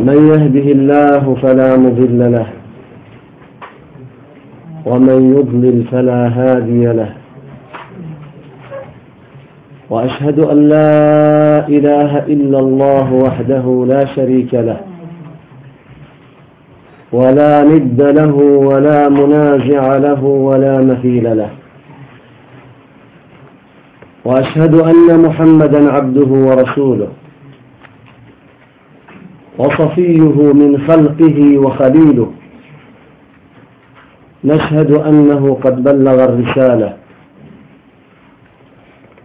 من يهده الله فلا مضل له ومن يضلل فلا هادي له. وأشهد أن لا إله إلا الله وحده لا شريك له ولا ند له ولا منازع له ولا مثيل له. وأشهد أن محمدا عبده ورسوله. وصفيه من خلقه وخليله. نشهد أنه قد بلغ الرسالة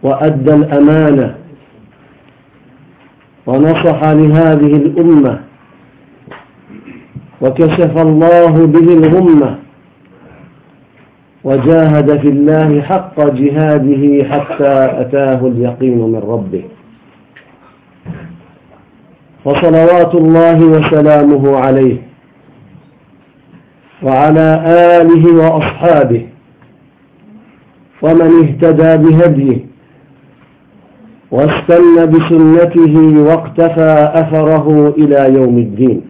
وأدى الأمانة ونصح لهذه الأمة وكشف الله به الغمة وجاهد في الله حق جهاده حتى أتاه اليقين من ربه. وصلوات الله وسلامه عليه وعلى آله وأصحابه ومن اهتدى بهديه واستنى بسنته واقتفى أثره إلى يوم الدين.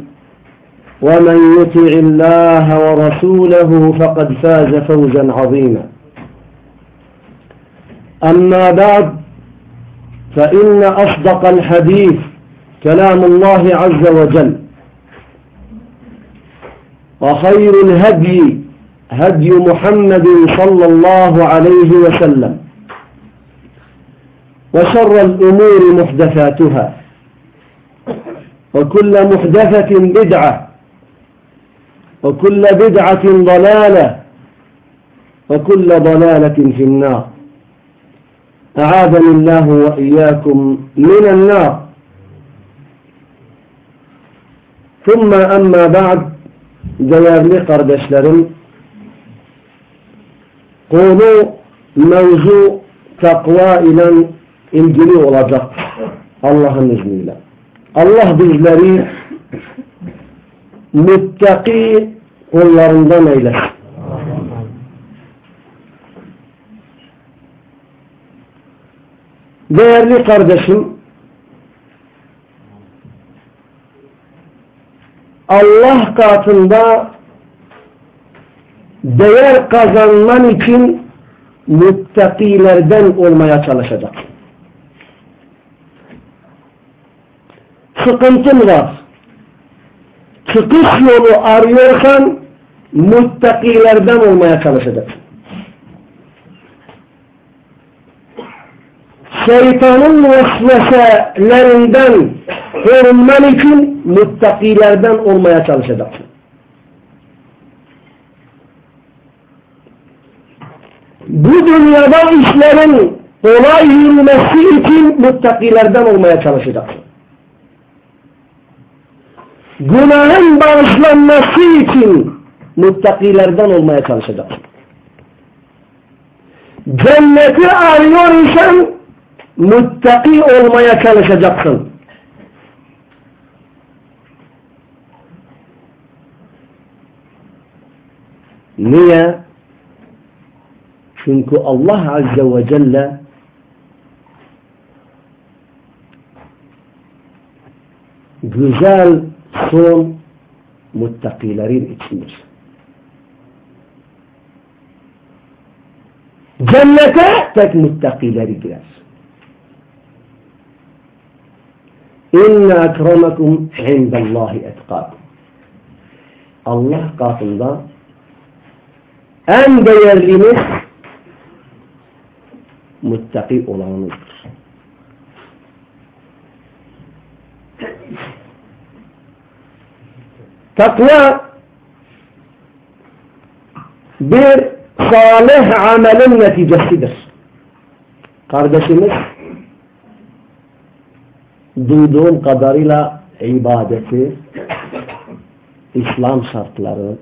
ومن يطع الله ورسوله فقد فاز فوزا عظيما. أما بعد فإن أصدق الحديث كلام الله عز وجل وخير الهدي هدي محمد صلى الله عليه وسلم وشر الأمور محدثاتها وكل محدثة بدعة وكل بدعة ضلالة وكل ضلالة في النار. أعاذني الله وإياكم من النار. ثم أما بعد جيار لي قردش لرم. قولوا موزو تقوى إلى الجلي ورجق الله نزل الله بجلري. متقي kullarından eylesin. Değerli kardeşim Allah katında değer kazanman için muttakilerden olmaya çalışacak. Sıkıntın var. Çıkış yolu arıyorsan muttakilerden olmaya çalışacaksın. Şeytanın vesveselerinden korunman için muttakilerden olmaya çalışacaksın. Bu dünyada işlerin kolay yürümesi için muttakilerden olmaya çalışacaksın. Günahın bağışlanması için muttakilerden olmaya çalışacaksın. Cenneti arıyor isen muttaki olmaya çalışacaksın. Niye? Çünkü Allah Azze ve Celle güzel son muttakilerin içindir. Cennete tek muttakileri girer. İnne ekremekum indallahi etkakum. Allah katında en değerliniz muttaki olanınızdır. Takva bir salih amelin neticesidir. Kardeşimiz duyduğum kadarıyla ibadeti, İslam şartları,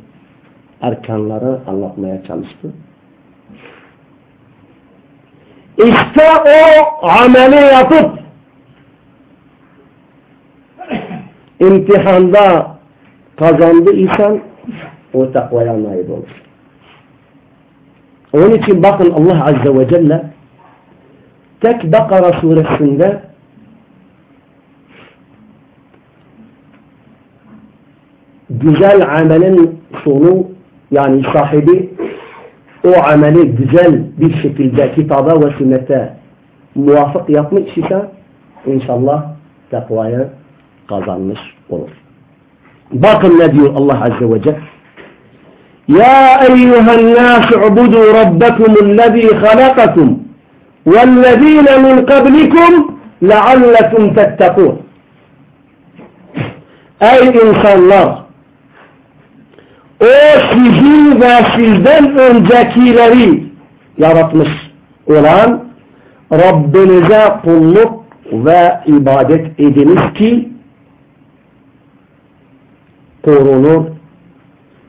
erkanları anlatmaya çalıştı. İşte o ameli yapıp imtihanda kazandı isen o takvaya nail olur. Onun için bakın Allah Azze ve Celle tek Bakara suresinde güzel amelin sonu yani sahibi o ameli güzel bir şekilde kitaba ve sünnete muvafık yapmış ise inşallah takvayı kazanmış olur. Bakın ne diyor Allah Azze ve Celle يا أيها الناس اعبدوا ربكم الذي خلقكم والذين من قبلكم لعلكم تتقون Ey insanlar! O sizin ve sizden öncekileri yaratmış olan Rabbinize kulluk ve ibadet ediniz ki korunur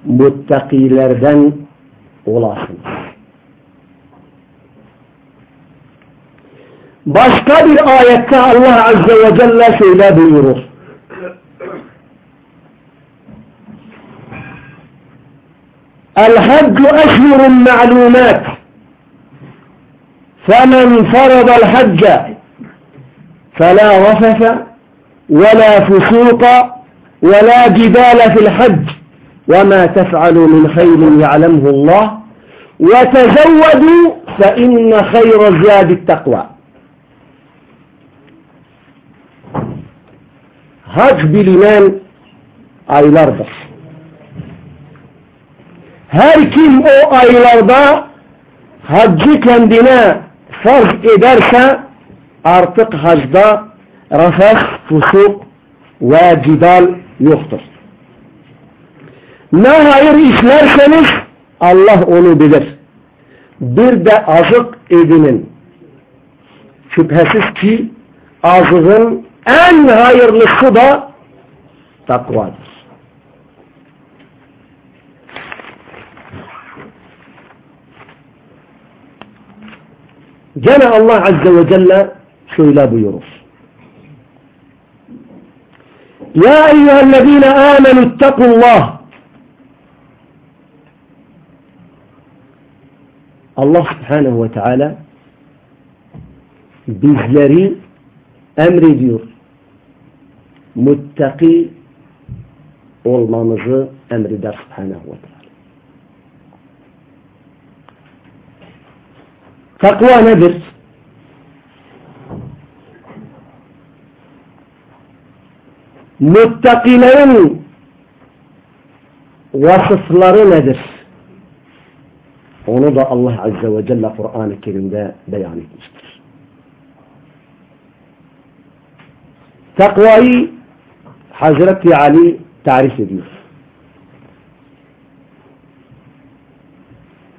muttakilerden olasınız. Başka bir ayette Allah Azze ve Celle şöyle buyurur. الحج أشهر معلومات فمن فرض الحج فلا رفث ولا فسوق ولا جدال في الحج وما تفعلوا من خير يعلمه الله وتزودوا فإن خير الزاد التقوى. هاج بلمان أي لارضة هر كم أو أي لارضة هاجك لندنا فرض إدارسة أرتق هاجدا رفخ فسوق وجدال يخطر Ne hayır işlerseniz Allah onu bilir. Bir de azık edinin. Şüphesiz ki azığın en hayırlısı da takvadır. Gene Allah Azze ve Celle şöyle buyurur. Ya eyyühellezine amenü ittakullah الله سبحانه وتعالى بزلري أمر ديور. متقي والمامز أمر دار سبحانه وتعالى. تقوى نذر. متقلين لين. نذر. Onu da Allah Azze ve Celle Kur'an-ı Kerim'de beyan etmiştir. Takvayı Hazreti Ali tarif ediyor.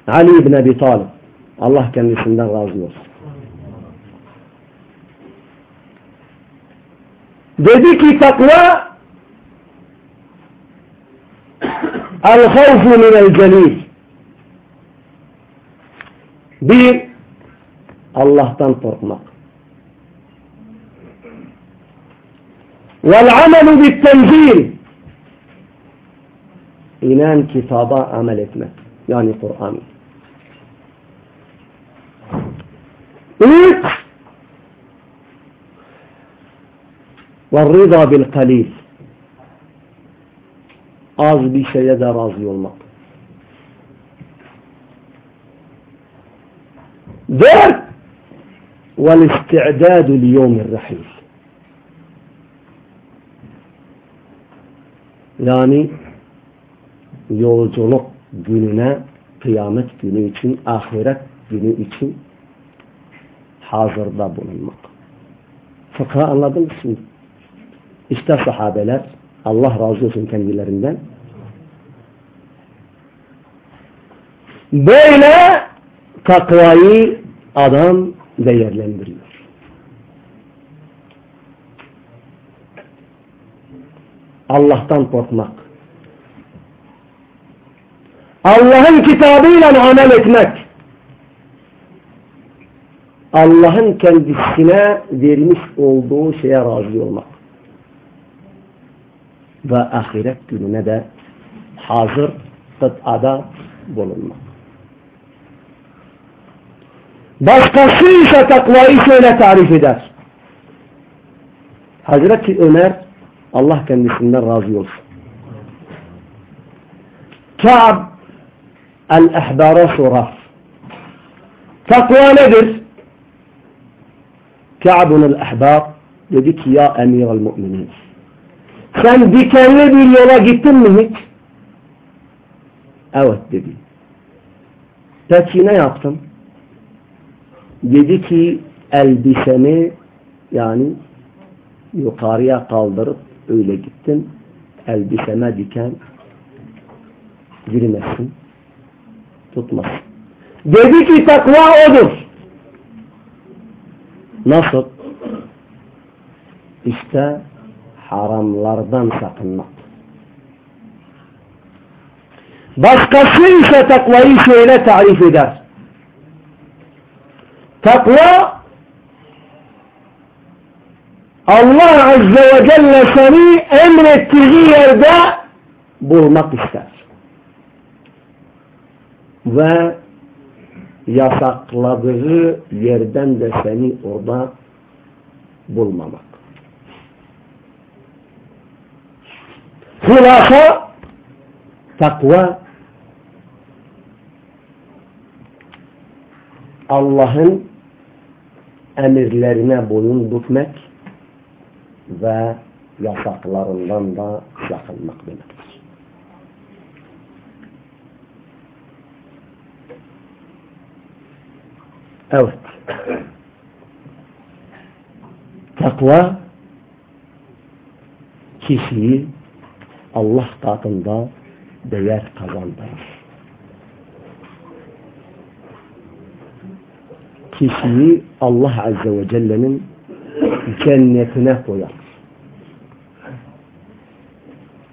Ali ibn Abi Talib Allah kendisinden razı olsun. Dedi ki takva el-havfu minel celil bir Allah'tan korkmak vel-amelu bit-tenzil inen kitaba amel etmek yani Kur'an üç والرضا بالقليل az bir şeye de razı olmak. Dört والاستعداد ليوم الرحيل yani yolculuk gününe kıyamet günü için ahiret günü için hazırda bulunmak. Fıkha anladın mı şimdi? İşte sahabeler Allah razı olsun kendilerinden böyle takvayı adam değerlendiriyor. Allah'tan korkmak. Allah'ın kitabıyla amel etmek. Allah'ın kendisine vermiş olduğu şeye razı olmak ve ahiret gününe de hazır kıtada bulunmak. Başkası ise takvayı şöyle tarif eder. Hazreti Ömer Allah kendisinden razı olsun. Ka'b el-ehbara sorar. Takva nedir? Ka'bun el-ehbar dedi ki ya emir el-mu'minin sen dikenli bir yola gittin mi hiç? Evet dedi. Peki ne yaptın? Dedi ki elbisemi yani yukarıya kaldırıp öyle gittim. Elbiseme diken girmesin. Tutmasın. Dedi ki takva odur. Nasıl? İşte haramlardan sakınmak. Başkası ise takvayı şöyle tarif eder. Takva Allah Azze ve Celle seni emrettiği yerde bulmak ister. Ve yasakladığı yerden de seni orada bulmamak. Hulasa takva Allah'ın emirlerine boyun bükmek ve yasaklarından da sakınmak demektir. Evet. Takva kişiyi Allah katında değer kazandırır. Kişiyi Allah Azze ve Celle'nin cennetine koyar.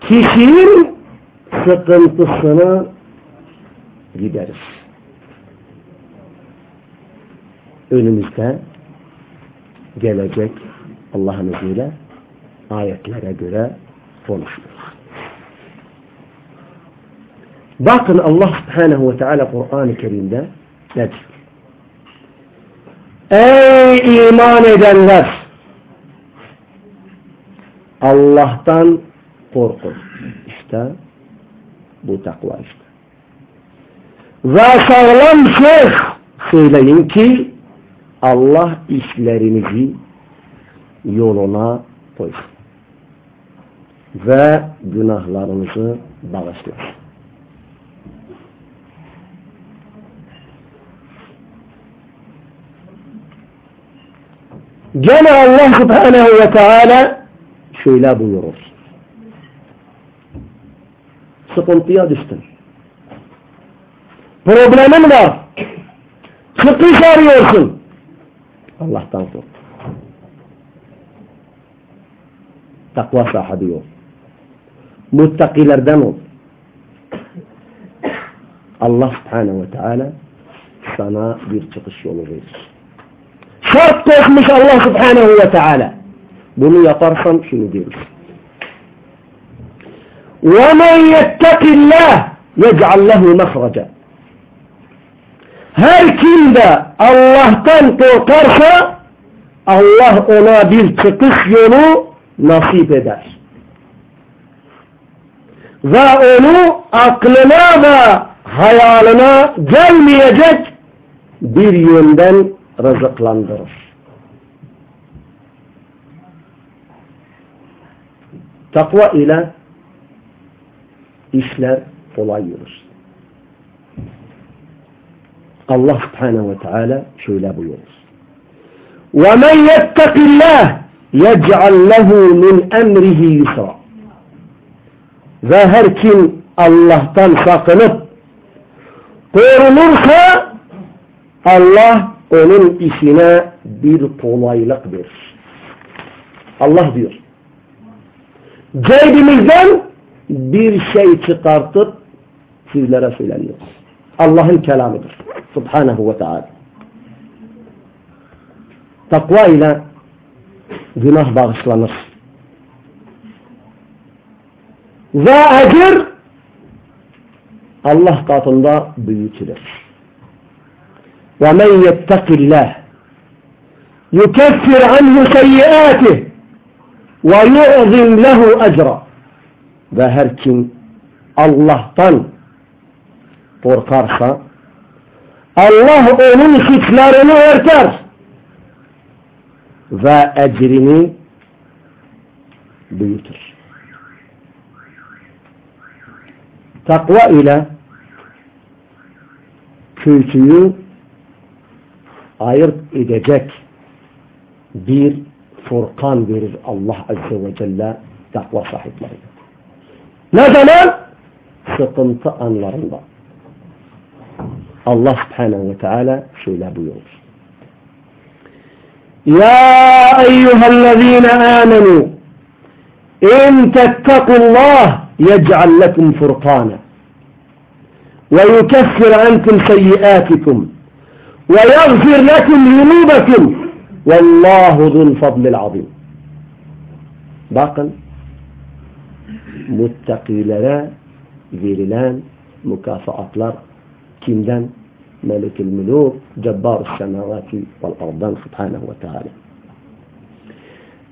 Kişinin sıkıntısını gideriz. Önümüzde gelecek Allah'ın izniyle ayetlere göre konuşulur. Bakın Allah Subhanahu ve Teala Kur'an-ı Kerim'de ne diyor? Ey iman edenler! Allah'tan korkun. İşte bu takva işte. Ve sağlam söz söyleyin ki Allah işlerinizi yoluna koysun. Ve günahlarınızı bağışlasın. Gene Allah subhanehu ve teala şöyle buyurur. Sıkıntıya düştün. Problemin var. çıkış arıyorsun. Allah'tan kork. Takva sahibi ol. Muttakilerden ol. Allah subhanehu ve teala sana bir çıkış yolu verir. خرط قيخ مش الله سبحانه وتعالى. بني طرحا في دير ومن يتق الله يجعل له مخرجا. هل كندا الله تنطو طرحا الله أنا بلتقخ ينو نصيب داش. ذا أنو أقلنا ذا هيالنا جل ميجد بريون دن rızıklandırır. Takva ile işler kolay yürür. Allah subhanehu ve teala şöyle buyurur. وَمَنْ يَتَّقِ اللّٰهِ يَجْعَلْ لَهُ مِنْ اَمْرِهِ يُسْرًا Ve her kim Allah'tan sakınıp korunursa Allah onun işine bir kolaylık verir. Allah diyor. Cebimizden bir şey çıkartıp sizlere söyleniyoruz. Allah'ın kelamıdır. Subhanahu ve Teala. Takva ile günah bağışlanır. Ve acır Allah katında büyütülür. ومن يتق الله يكفر عنه سيئاته ويعظم له أجرا. ظهركم الله طن طرقارسا الله أمن ختلارنا ذا أجرني بيتر تقوى إلى كنتيو ayırt edecek bir furkan verir Allah Azze ve Celle takva sahiplerine. Ne zaman? Sıkıntı anlarında. Allah Subhanahu ve Teala şöyle buyurur. Ya eyyühellezine amenu in tettekullah yec'al lekum furkana ve yukeffir ankum seyyiatikum ويغفر لكم ذنوبكم. والله ذو الفضل العظيم. باقا متقيلرا فيريلان مكافأتلر كيمدان ملك الملوك جبار السماوات والأرض سبحانه وتعالى.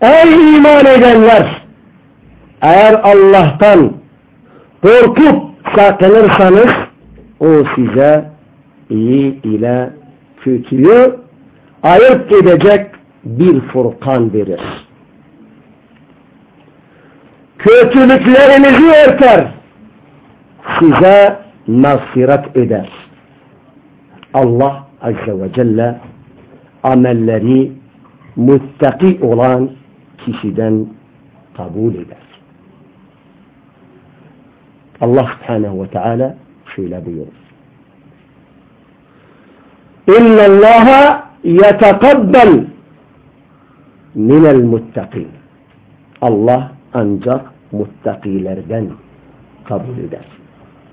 أي إيمان إذنلر أير الله تن قركب ساكنر خانس أو سيزا إي إلى kötüyü ayırt edecek bir furkan verir. Kötülüklerinizi örter. Size mağfiret eder. Allah Azze ve Celle amelleri muttaki olan kişiden kabul eder. Allah Subhanahu ve Teala şöyle buyurur. إن الله يتقبل من المتقين. الله أنجر متقي لردن قبل ده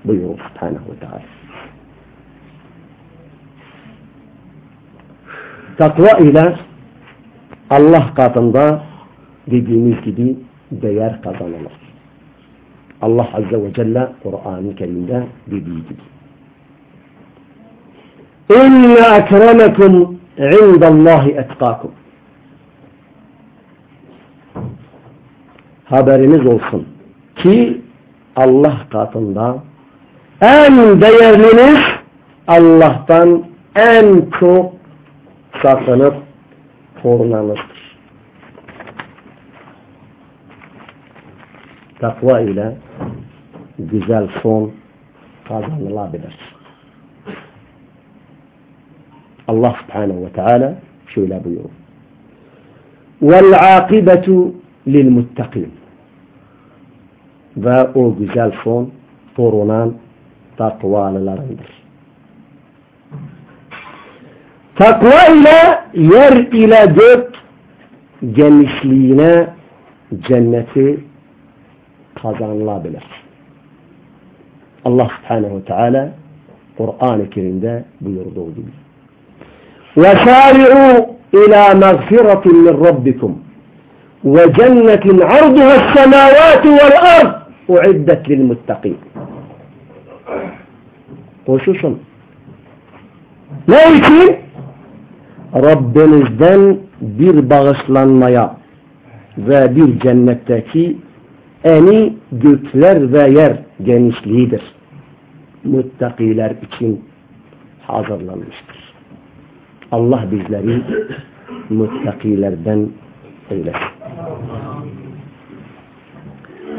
بيروف سبحانه وتعالى. تقوى إلى الله قاتن ده بجميل كدي ديار قاتن الله الله عز وجل قرآن كريم ده بيجي İnne ekremekum indallahi etkakum. Haberiniz olsun ki Allah katında en değerliniz Allah'tan en çok sakınıp korunanızdır. Takva ile güzel son kazanılabilir. Allah subhanehu ve teala şöyle buyurur. Vel akibetu lil muttakin. Ve o güzel son korunan takvalılarındır. Takva ile yer ile gök genişliğine cenneti kazanılabilir. Allah subhanehu ve teala Kur'an-ı Kerim'de buyurduğu gibi. وَسَارِعُوا إِلَى مَغْفِرَةٍ مِّنْ رَبِّكُمْ وَجَنَّةٍ عَرْضُهَا السَّمَاوَاتُ وَالْأَرْضُ اُعِدَّتْ لِلْمُتَّقِينَ Koşuşun. Ne için? Rabbinizden bir bağışlanmaya ve bir cennetteki eni gökler ve yer genişliğidir. Muttakiler için hazırlanmıştır. Allah bizleri muttakilerden eylesin.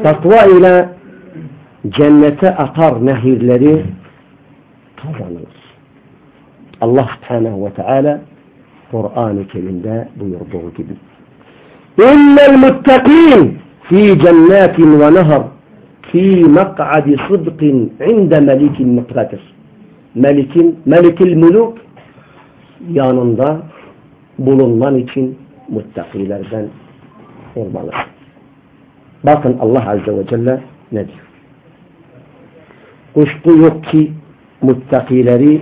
Takva ile cennete akar nehirleri kazanılır. Allah subhanehu ve teala Kur'an-ı Kerim'de buyurduğu gibi. İnnel muttakîn fi cennetin ve nehar fi mak'adi sıdkın inde melikin. Melikin, melikil muluk yanında bulunman için muttakilerden olmalısın. Bakın Allah Azze ve Celle ne diyor? Kuşku yok ki muttakileri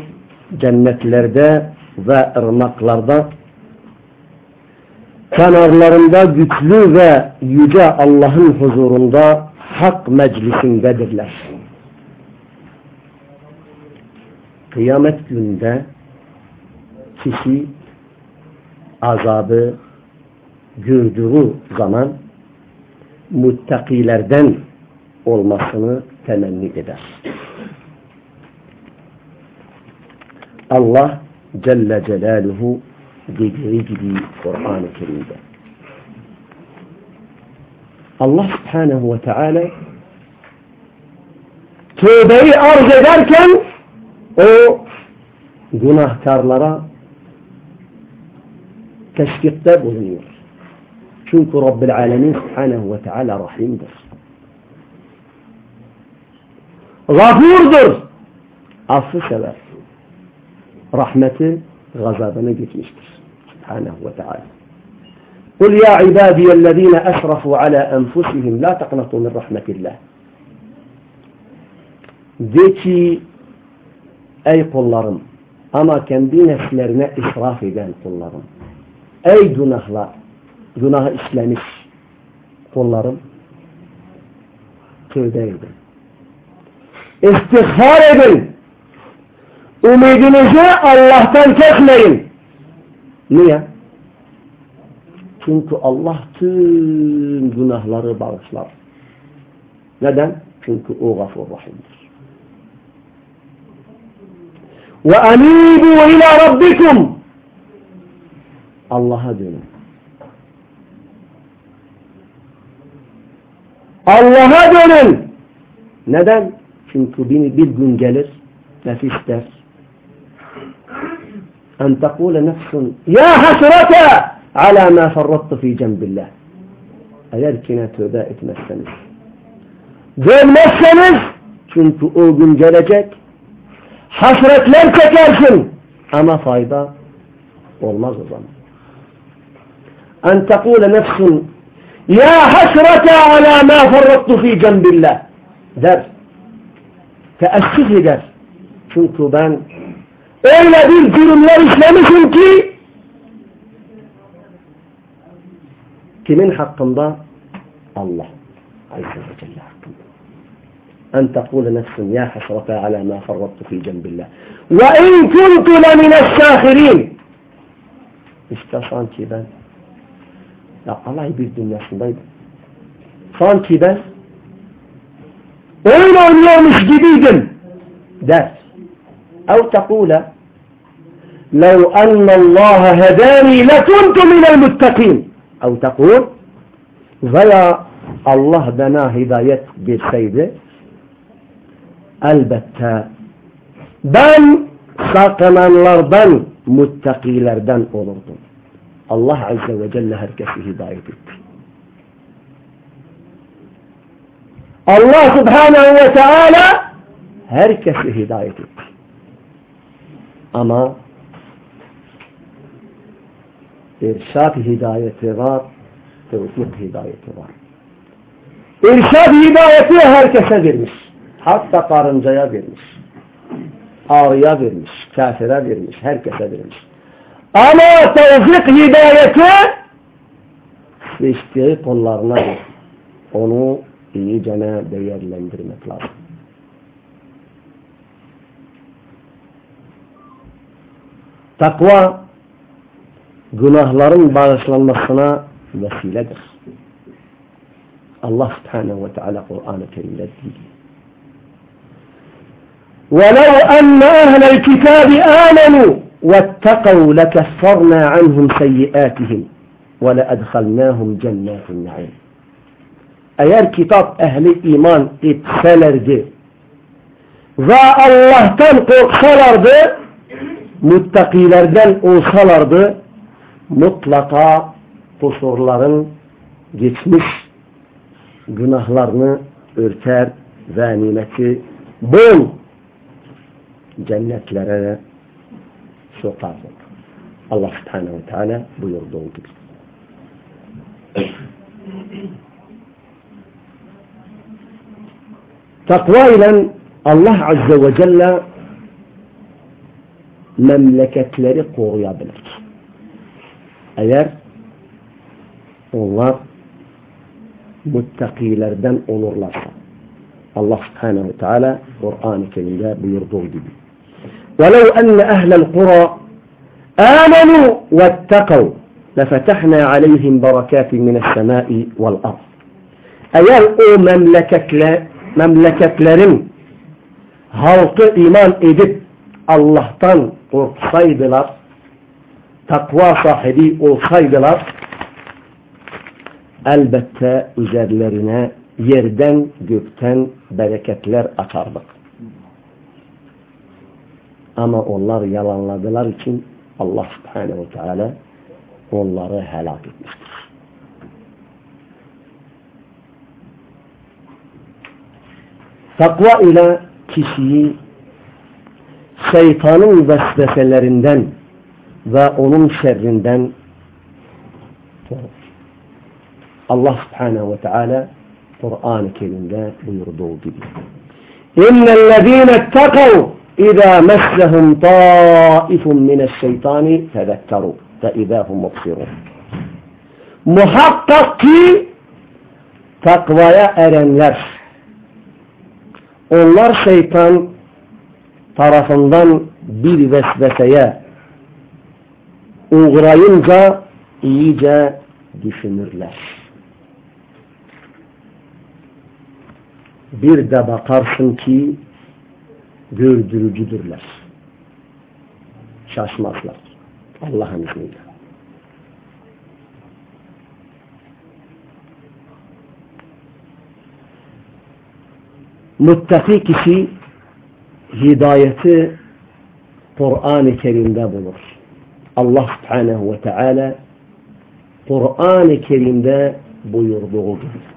cennetlerde ve ırmaklarda kenarlarında güçlü ve yüce Allah'ın huzurunda hak meclisindedirler. Kıyamet günde kişi azabı gördüğü zaman muttakilerden olmasını temenni eder. Allah Celle Celaluhu dediği gibi Kur'an-ı Kerim'de. Allah Subhanahu ve Teala tövbeyi arz ederken o günahkarlara teşvikte bulunuyor. Çünkü Rabbil Alemin Subhanahu ve Teala rahimdir. Gafurdur. Affı sever. Rahmeti gazabını gitmiştir. Subhanahu ve Teala. قل يا عبادي الذين أسرفوا على أنفسهم لا تقنطوا من رحمة الله De ki ey kullarım ama kendi nefslerine israf eden kullarım ey günahlar günah işlemiş kullarım tövbe edin istihbar edin umidinizi Allah'tan kesmeyin niye? Çünkü Allah tüm günahları bağışlar. Neden? Çünkü o gafur rahimdir. Anibu ila rabbikum Allah'a dönün. Allah'a dönün. Neden? Çünkü bir, gün gelir nefis der. En tekule nefsun ya hasrata ala ma ferrattu fi cembillah. Eğer kine tövbe etmezseniz. Dönmezseniz çünkü o gün gelecek hasretler çekersin ama fayda olmaz o zaman. أن تقول نفس يا حسرة على ما فرطت في جنب الله. در تأسف در شنك بان أين دير دير الله الإسلام شنك؟ كمن حق الله؟ الله. عز وجل. أن تقول نفس يا حسرة على ما فرطت في جنب الله. وإن كنت لمن الساخرين. استصان كبان ya alay bir dünyasındaydım. Sanki ben oyun oynuyormuş gibiydim der. أو تقول لو أن الله هداني لكنت من المتقين أو تقول veya Allah bana hidayet verseydi elbette ben sakınanlardan muttakilerden olurdum. الله عز وجل هركسي هدايتك الله سبحانه وتعالى هركسي هدايتك أما إرشاد هداية رار توفيق هداية رار إرشاد هداية هركسة برمش حتى قارنجايا برمش آريا برمش كافرة برمش هركسة برمش Ama tevfik hidayeti seçtiği kullarına onu iyicene değerlendirmek lazım. Takva günahların bağışlanmasına vesiledir. Allah subhanehu ve teala Kur'an-ı Kerim'de diyor. ولو أن أهل الكتاب آمنوا واتقوا لكفرنا عنهم سيئاتهم ولأدخلناهم جنات النعيم. أيار كتاب أهل إيمان اتسلر دي. ذا الله تنقر سلر دي متقي دي أو سلر دي مطلقا قصورların لرن ارتار örter ve nimeti bol cennetlere sokardı. Allah subhanehu ve teala buyurduğu gibi. Takva ile Allah Azze ve Celle memleketleri koruyabilir. Eğer onlar muttakilerden olurlarsa. Allah Subhanahu ve Teala Kur'an-ı Kerim'de buyurduğu gibi. ولو أن أهل القرى آمنوا واتقوا لفتحنا عليهم بركات من السماء والأرض. أيال أو مملكة لا مملكة لرم هلق إيمان إدب الله تن قصيد لر تقوى صاحبي قصيد لر ألبتة يردن جبتن بركة لر أطردق Ama onlar yalanladılar için Allah subhanehu teala onları helak etmiştir. Takva ile kişiyi şeytanın vesveselerinden ve onun şerrinden Allah subhanehu ve teala Kur'an-ı Kerim'de buyurduğu gibi. İnnellezîne etteqav İzâ meslehum taifun mineşşeytani tezekkerû ve idâhum mubsirun. Muhakkak ki takvaya erenler onlar şeytan tarafından bir vesveseye uğrayınca iyice düşünürler. Bir de bakarsın ki gördürücüdürler. Şaşmazlar. Allah'ın izniyle. Muttaki kişi hidayeti Kur'an-ı Kerim'de bulur. Allah subhanehu ve teala Kur'an-ı Kerim'de buyurduğu gibi.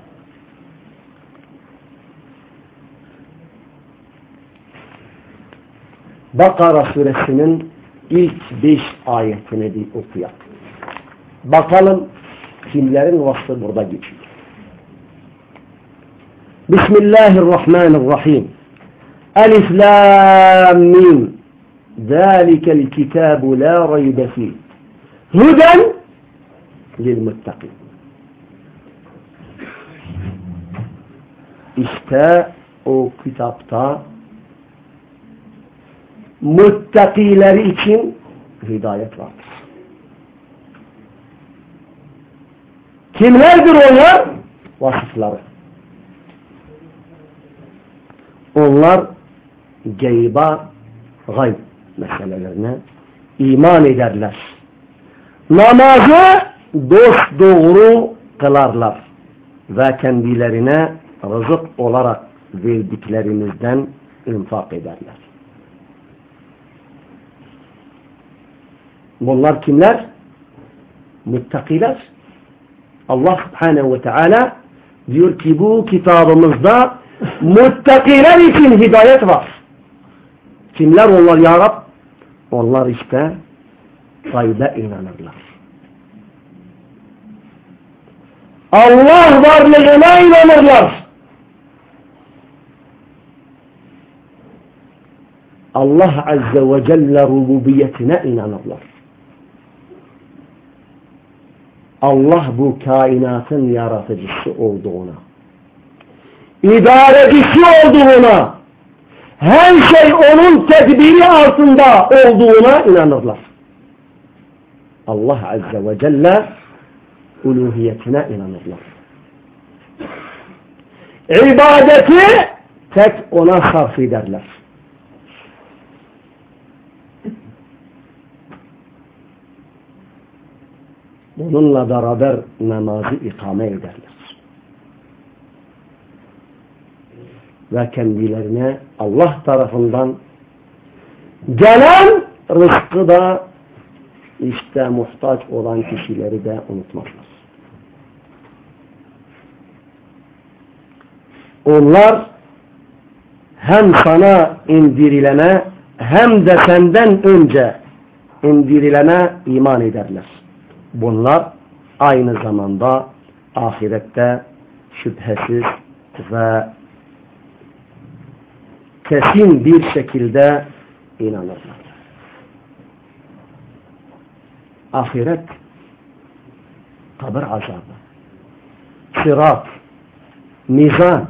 Bakara suresinin ilk beş ayetini bir okuyak. Bakalım kimlerin vasfı burada geçiyor. Bismillahirrahmanirrahim. Elif lam mim. Zalikel kitabu la raybe fih. Huden lilmuttakin. İşte o kitapta muttakileri için hidayet vardır. Kimlerdir onlar? Vasıfları. Onlar geyba gayb meselelerine iman ederler. Namazı dost doğru kılarlar ve kendilerine rızık olarak verdiklerimizden infak ederler. Bunlar kimler? Muttakiler. Allah subhanehu ve teala diyor ki bu kitabımızda muttakiler için hidayet var. Kimler onlar ya Rab? Onlar işte gaybe inanırlar. Allah varlığına inanırlar. Allah Azze ve Celle rububiyetine inanırlar. Allah bu kainatın yaratıcısı olduğuna, idarecisi olduğuna, her şey onun tedbiri altında olduğuna inanırlar. Allah Azze ve Celle uluhiyetine inanırlar. İbadeti tek ona sarf ederler. Bununla beraber namazı ikame ederler. Ve kendilerine Allah tarafından gelen rızkı da işte muhtaç olan kişileri de unutmazlar. Onlar hem sana indirilene hem de senden önce indirilene iman ederler. Bunlar aynı zamanda ahirette şüphesiz ve kesin bir şekilde inanırlar. Ahiret kabir azabı, sırat, mizan,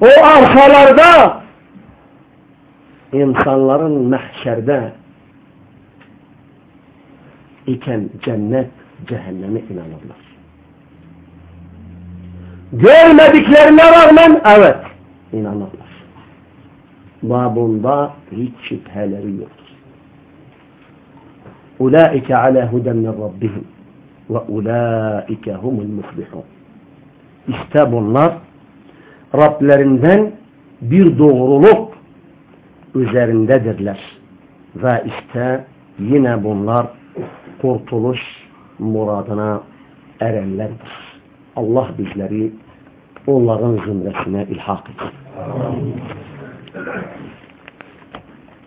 o arkalarda insanların mahşerde iken cennet cehenneme inanırlar. Görmediklerine rağmen evet inanırlar. Babunda hiç şüpheleri yoktur. Ulaike ala huden min rabbihim ve ulaike humul muflihun. İşte bunlar Rablerinden bir doğruluk üzerindedirler. Ve işte yine bunlar kurtuluş muradına erenlerdir. Allah bizleri onların zümresine ilhak etsin.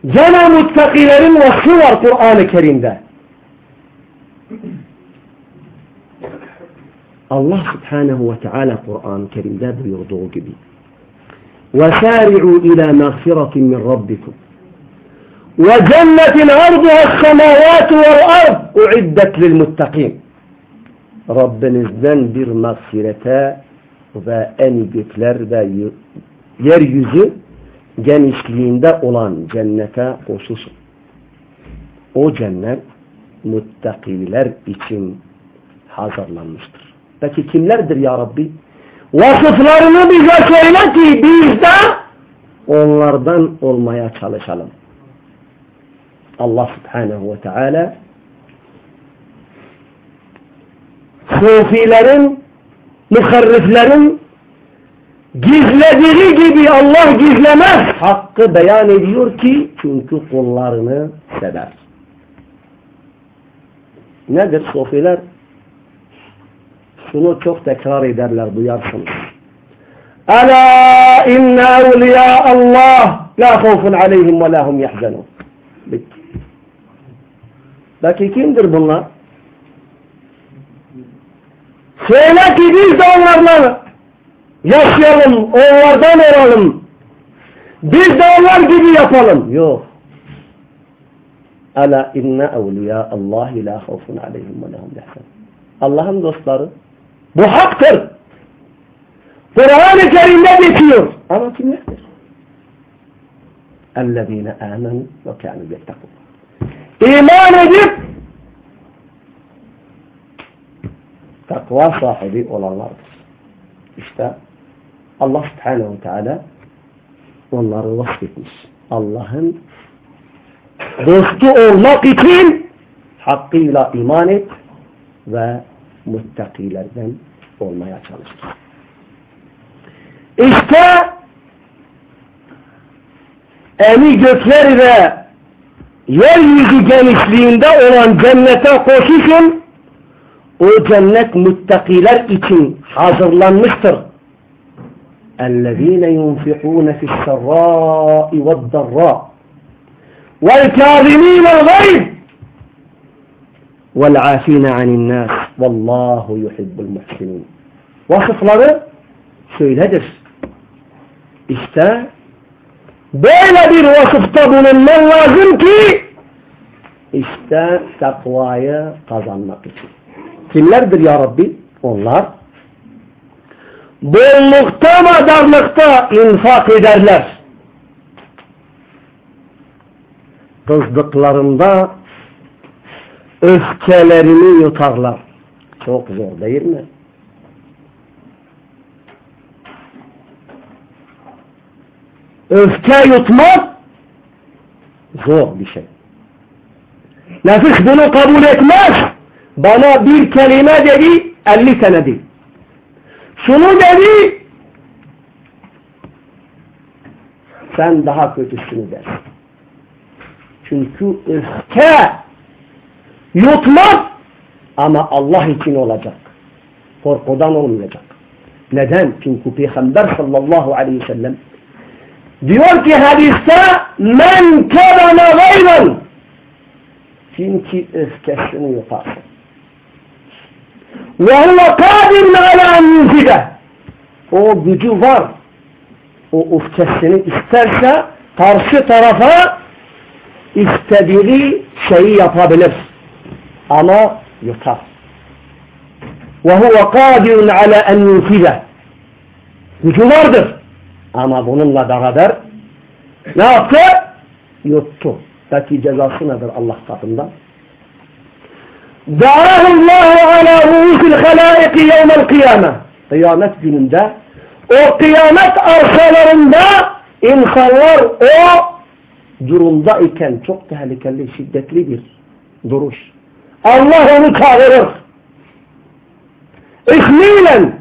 Gene muttakilerin vasfı var Kur'an-ı Kerim'de. Allah Subhanahu ve Teala Kur'an-ı Kerim'de buyurduğu gibi وَسَارِعُوا إِلَى مَغْفِرَةٍ مِّنْ رَبِّكُمْ وَجَنَّةٍ عَرْضُهَا السَّمَاوَاتُ وَالْأَرْضُ اُعِدَّتْ لِلْمُتَّقِينَ Rabbinizden bir mağfirete ve en gökler ve yeryüzü genişliğinde olan cennete koşusun. O cennet muttakiler için hazırlanmıştır. Peki kimlerdir ya Rabbi? Vasıflarını bize söyle ki biz de onlardan olmaya çalışalım. Allah subhanehu ve teala sufilerin, muharriflerin gizlediği gibi Allah gizlemez. Hakkı beyan ediyor ki çünkü kullarını sever. Nedir sufiler? Şunu çok tekrar ederler duyarsınız. Ala inne evliya Allah la khawfun aleyhim ve lahum yahzanun. Bitti. Peki kimdir bunlar? Söyle ki biz de onlarla yaşayalım, onlardan olalım. Biz de onlar gibi yapalım. Yok. Ala inne evliya Allah la khawfun aleyhim ve lahum yahzanun. Allah'ın dostları haktır. Kur'an-ı Kerim'de geçiyor. Ama kimlerdir? اَلَّذ۪ينَ آمَنُوا وَكَانُوا يَتَّقُونَ İman edip takva sahibi olanlardır. İşte Allah subhanehu teala onları vasfetmiş. Allah'ın dostu olmak için hakkıyla iman et ve muttakilerden olmaya çalıştı. İşte eni gökler ve yeryüzü genişliğinde olan cennete koşuşun o cennet muttakiler için hazırlanmıştır. اَلَّذ۪ينَ يُنْفِقُونَ فِي السَّرَّاءِ وَالضَّرَّاءِ وَالْكَاظِم۪ينَ الْغَيْبِ وَالْعَافِينَ عَنِ النَّاسِ وَاللّٰهُ يُحِبُّ الْمُحْسِنِينَ Vasıfları şöyledir. İşte böyle bir vasıfta bulunman lazım ki işte takvayı kazanmak için. Kimlerdir ya Rabbi? Onlar bollukta ve darlıkta infak ederler. Kızdıklarında öfkelerini yutarlar. Çok zor değil mi? Öfke yutmak zor bir şey. Nefis bunu kabul etmez. Bana bir kelime dedi, elli sene değil. Şunu dedi, sen daha kötüsünü der. Çünkü öfke yutmak ama Allah için olacak. Korkudan olmayacak. Neden? Çünkü Peygamber sallallahu aleyhi ve sellem diyor ki hadiste men kerana gayran kim ki öfkesini yutarsa ve huve kadirun ala en o gücü var o öfkesini isterse karşı tarafa istediği şeyi yapabilir ama yutar huve kadirun ala en yunfide gücü vardır ama bununla beraber ne yaptı? Yuttu. Peki cezası nedir Allah katında? Da'ahullahu ala ruusil halaiki yevmel kıyame. Kıyamet gününde o kıyamet arsalarında insanlar o durumda iken çok tehlikeli, şiddetli bir duruş. Allah onu çağırır. İhmilen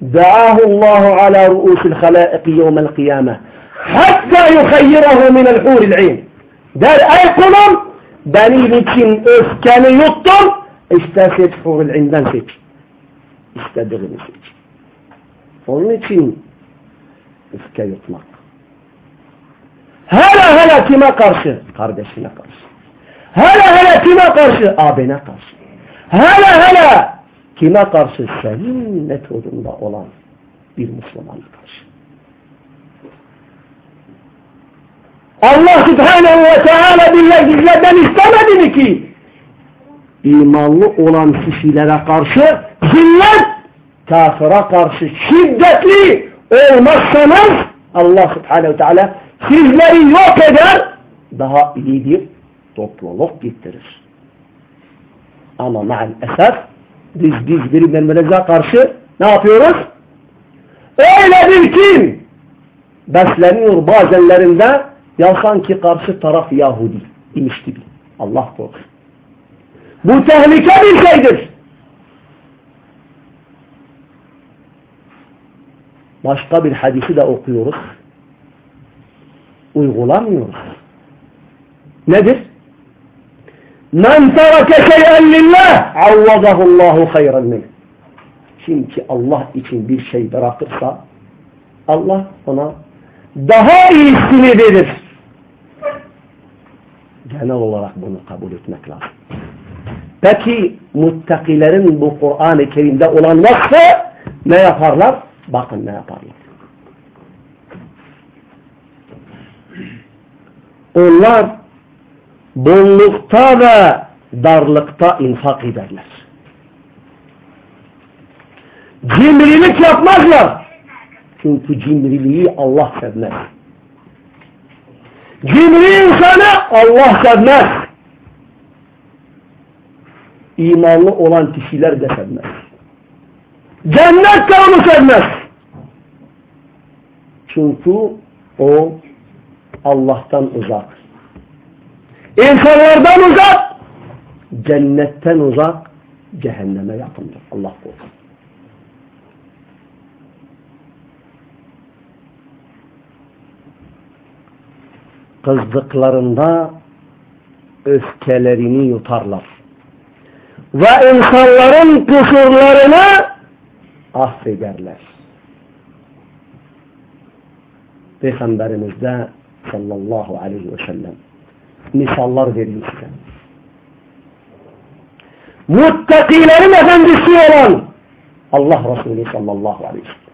دعاه الله على رؤوس الخلائق يوم القيامة حتى يخيره من الحور العين kulum benim için öfkeni yuttum işte seç hurul inden seç istediğini seç onun için öfke yutmak hele hele kime karşı kardeşine karşı hele hele kime karşı? Abine karşı. Hele hele kime karşı? Senin metodunda olan bir Müslümana karşı. Allah Subhanahu ve Teala bizlerden istemedi mi ki? İmanlı olan kişilere karşı zillet kafira karşı şiddetli olmazsanız Allah Subhanahu ve Teala sizleri yok eder daha iyi topluluk getirir. Ama maalesef biz biz birbirimize karşı ne yapıyoruz? Öyle bir kim besleniyor bazenlerinde ya sanki karşı taraf Yahudi imiş gibi. Allah korusun. Bu tehlike bir şeydir. Başka bir hadisi de okuyoruz. Uygulamıyoruz. Nedir? Men terake şeyen lillah avvazahullahu hayran min. Kim ki Allah için bir şey bırakırsa Allah ona daha iyisini verir. Genel olarak bunu kabul etmek lazım. Peki muttakilerin bu Kur'an-ı Kerim'de olan vasfı ne yaparlar? Bakın ne yaparlar. Onlar bollukta ve darlıkta infak ederler. Cimrilik yapmazlar. Çünkü cimriliği Allah sevmez. Cimri insanı Allah sevmez. İmanlı olan kişiler de sevmez. Cennet de onu sevmez. Çünkü o Allah'tan uzak. İnsanlardan uzak, cennetten uzak, cehenneme yakındır. Allah korusun. Kızdıklarında öfkelerini yutarlar. Ve insanların kusurlarını affederler. Peygamberimiz sallallahu aleyhi ve sellem misallar veriyor size. muttakilerin efendisi olan Allah Resulü sallallahu aleyhi ve sellem.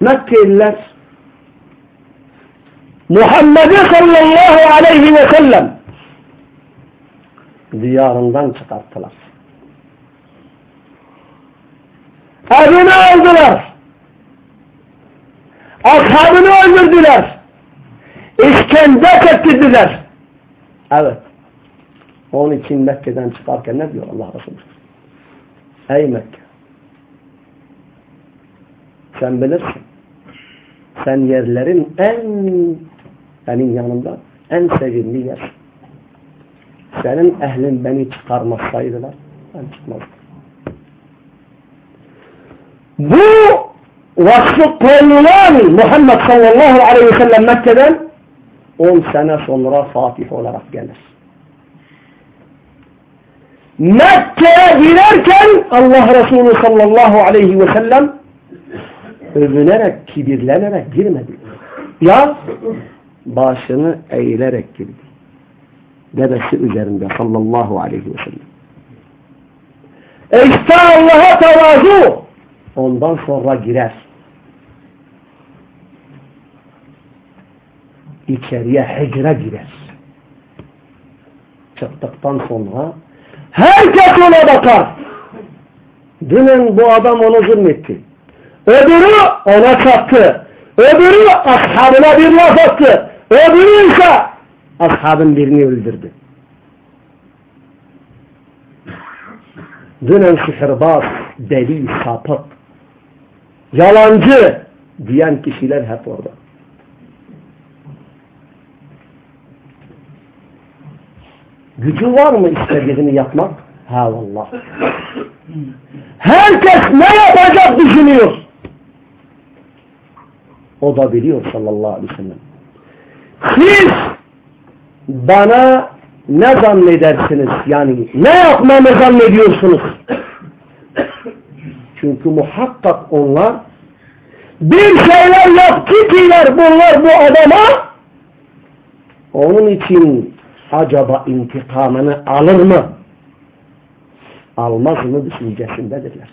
Mekkeliler Muhammed'i sallallahu aleyhi ve sellem diyarından çıkarttılar. Evini aldılar. Ashabını öldürdüler. İşkence çektirdiler. Evet. Onun için Mekke'den çıkarken ne diyor Allah Resulü? Ey Mekke! Sen bilirsin. Sen yerlerin en benim yanımda en sevimli yer. Senin ehlin beni çıkarmasaydılar ben çıkmazdım. Bu vasfı konulan Muhammed sallallahu aleyhi ve sellem Mekke'den 10 sene sonra Fatih olarak gelir. Mekke'ye girerken Allah Resulü sallallahu aleyhi ve sellem övünerek, kibirlenerek girmedi. Ya başını eğilerek girdi. Dedesi üzerinde sallallahu aleyhi ve sellem. E işte Allah'a tevazu ondan sonra girer. İçeriye hecre girer. Çıktıktan sonra herkes ona bakar. Dünün bu adam onu zulmetti. Öbürü ona çattı. Öbürü ashabına bir laf attı. Öbürü ise ashabın birini öldürdü. Dünün sihirbaz, deli, sapık, yalancı diyen kişiler hep orada. Gücü var mı istediğini yapmak? Ha vallah. Herkes ne yapacak düşünüyor. O da biliyor sallallahu aleyhi ve sellem. Siz bana ne zannedersiniz? Yani ne yapmamı zannediyorsunuz? Çünkü muhakkak onlar bir şeyler yaptı kiler bunlar bu adama onun için acaba intikamını alır mı? Almaz mı düşüncesindedirler.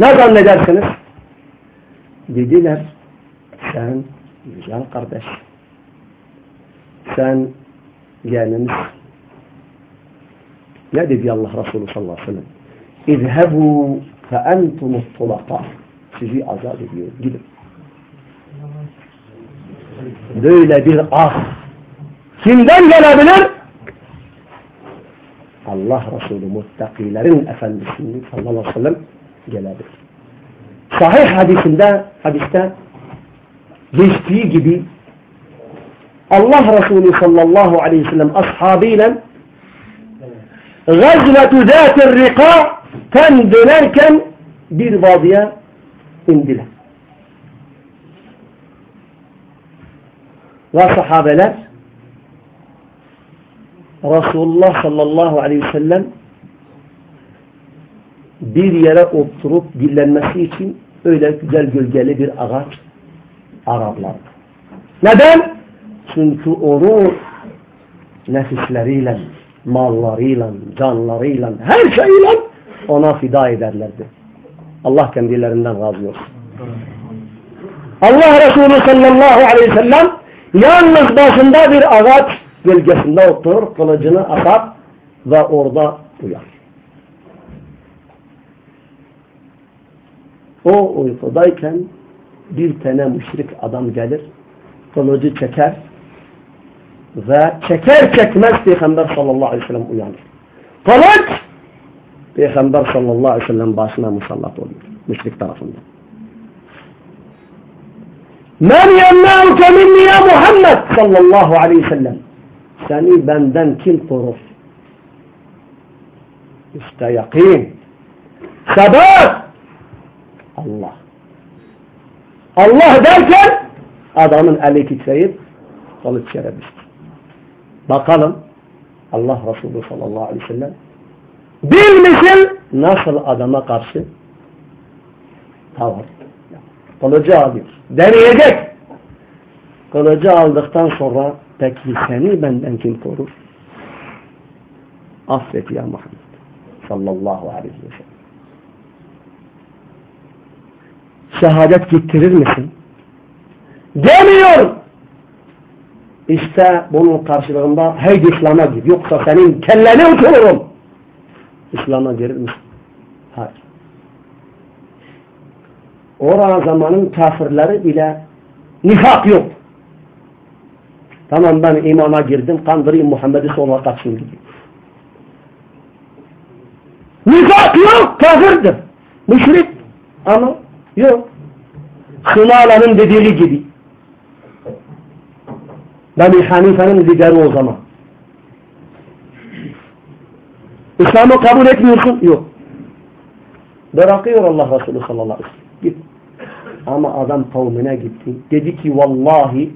Ne zannedersiniz? Dediler sen güzel kardeş sen yeğenimiz ne dedi Allah Resulü sallallahu aleyhi ve sellem İzhebu fe entumus tulaka sizi azat ediyor. Gidin. Böyle bir ah kimden gelebilir? Allah Resulü muttakilerin efendisini sallallahu aleyhi ve sellem gelebilir. Sahih hadisinde hadiste geçtiği gibi Allah Resulü sallallahu aleyhi ve sellem ashabıyla gazvetu zâtir rika ten dönerken bir vadiye indiler. Ve sahabeler Resulullah sallallahu aleyhi ve sellem bir yere oturup dinlenmesi için öyle güzel gölgeli bir ağaç aradılar. Neden? Çünkü onu nefisleriyle, mallarıyla, canlarıyla, her şeyle ona fida ederlerdi. Allah kendilerinden razı olsun. Allah Resulü sallallahu aleyhi ve sellem yalnız başında bir ağaç gölgesinde oturur, kılıcını atar ve orada uyar. O uykudayken bir tane müşrik adam gelir, kılıcı çeker ve çeker çekmez Peygamber sallallahu aleyhi ve sellem uyanır. Kılıç Peygamber sallallahu aleyhi ve sellem başına musallat oluyor. Müşrik tarafından. Men yemmâuke minni ya Muhammed sallallahu aleyhi ve sellem. Seni benden kim korur? İşte yakin. Sebep Allah. Allah derken adamın eli titreyip kılıç yere düştü. Bakalım Allah Resulü sallallahu aleyhi ve sellem bilmişsin nasıl adama karşı tavır. Kılıcı alıyor. Deneyecek. Kılıcı aldıktan sonra peki seni benden kim korur? affet ya Muhammed sallallahu aleyhi ve sellem. Şehadet getirir misin? Demiyor. İşte bunun karşılığında haydi İslam'a gir. Yoksa senin kelleni uçururum. İslam'a girir misin? Hayır. Orada zamanın kafirleri bile nifak yok. Tamam ben imama girdim, kandırayım Muhammed'i sonra kaçayım gibi. Nifak yok, kafirdir. Müşrik. Ama yok. Hınala'nın dediği gibi. Beni Hanife'nin lideri o zaman. İslam'ı kabul etmiyorsun? Yok. Bırakıyor Allah Resulü sallallahu aleyhi ve sellem. Git. Ama adam kavmine gitti. Dedi ki vallahi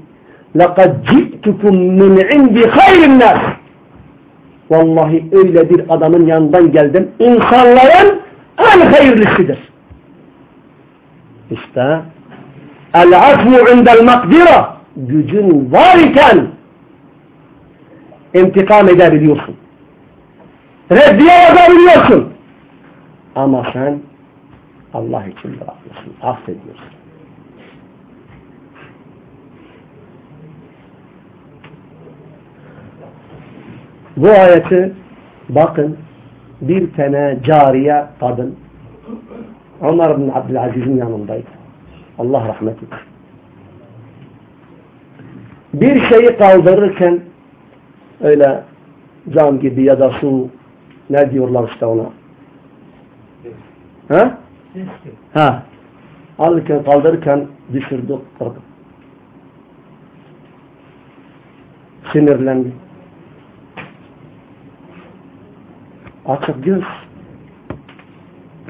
لَقَدْ جِئْتُكُمْ مِنْ عِنْدِ خَيْرِ النَّاسِ Vallahi öyle bir adamın yanından geldim. İnsanların en hayırlısıdır. İşte el-afmu indel makdira gücün var iken intikam edebiliyorsun. Reddiye yazabiliyorsun. Ama sen Allah için bırakıyorsun. Affediyorsun. Bu ayeti bakın bir tane cariye kadın Ömer bin Abdülaziz'in yanındaydı. Allah rahmet etsin. Bir şeyi kaldırırken öyle cam gibi ya da su ne diyorlar işte ona ha? ha alırken kaldırırken düşürdü kırdı. Sinirlendi. Açık göz.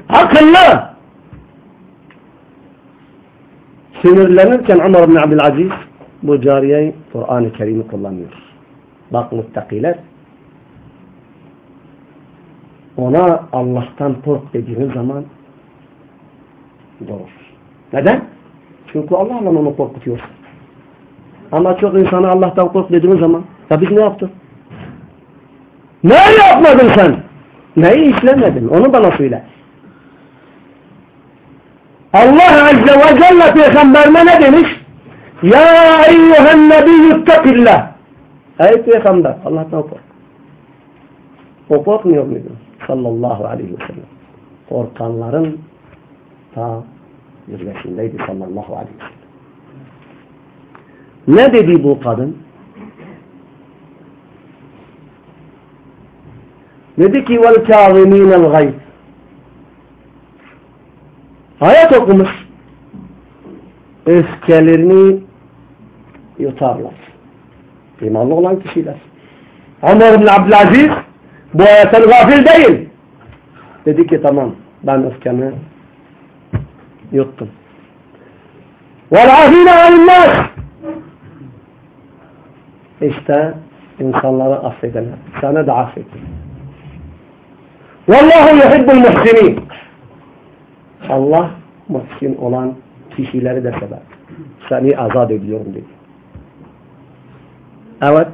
Akıllı. Sinirlenirken Ömer bin Abdülaziz bu cariyeyi Kur'an-ı Kerim'i kullanıyor. Bak muttakiler ona Allah'tan kork dediğiniz zaman durur. Neden? Çünkü Allah'la onu korkutuyor. Ama çok insana Allah'tan kork dediğiniz zaman ya biz ne yaptık? Ne yapmadın sen? Neyi işlemedin? Onu bana söyle. Allah Azze ve Celle peygamberine ne demiş? Ya eyyühen nebiyyü ttekillah. Ey peygamber Allah'tan kork. O korkmuyor muydu? Sallallahu aleyhi ve sellem. Korkanların ta zirvesindeydi sallallahu aleyhi ve sellem. Ne dedi bu kadın? Dedi ki vel kâzimînel gayb. Ayet okumuş. Öfkelerini yutarlar. İmanlı olan kişiler. Ömer bin Abdülaziz bu ayetten gafil değil. Dedi ki tamam ben öfkemi yuttum. وَالْعَفِينَ عَنِ النَّاسِ İşte insanları affedenler. Sana da affettim. Vallahu yuhibbul muhsinin. Allah muhsin olan kişileri de sever. Seni azat ediyorum dedi. Evet.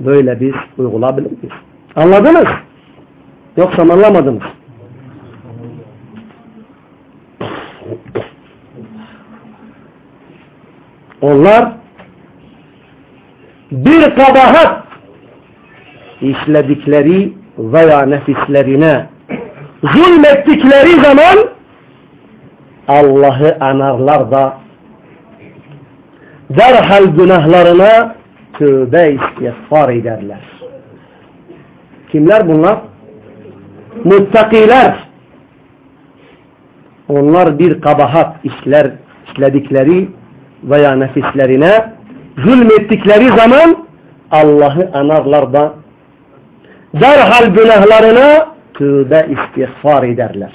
Böyle biz uygulayabilir miyiz? Anladınız? Yoksa anlamadınız. Onlar bir kabahat işledikleri veya nefislerine zulmettikleri zaman Allah'ı anarlar da derhal günahlarına tövbe istiğfar ederler. Kimler bunlar? Muttakiler. Onlar bir kabahat işler, işledikleri veya nefislerine zulmettikleri zaman Allah'ı anarlar da derhal günahlarına tövbe istiğfar ederler.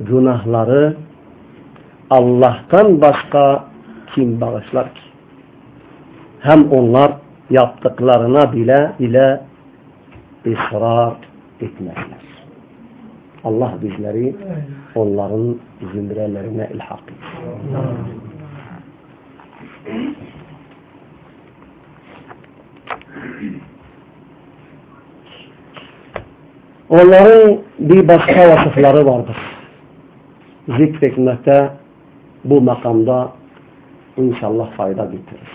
Günahları Allah'tan başka kim bağışlar ki? Hem onlar yaptıklarına bile bile ısrar etmezler. Allah bizleri onların zümrelerine ilhak etsin. Onların bir başka vasıfları vardır. Zikretmekte bu makamda inşallah fayda getirir.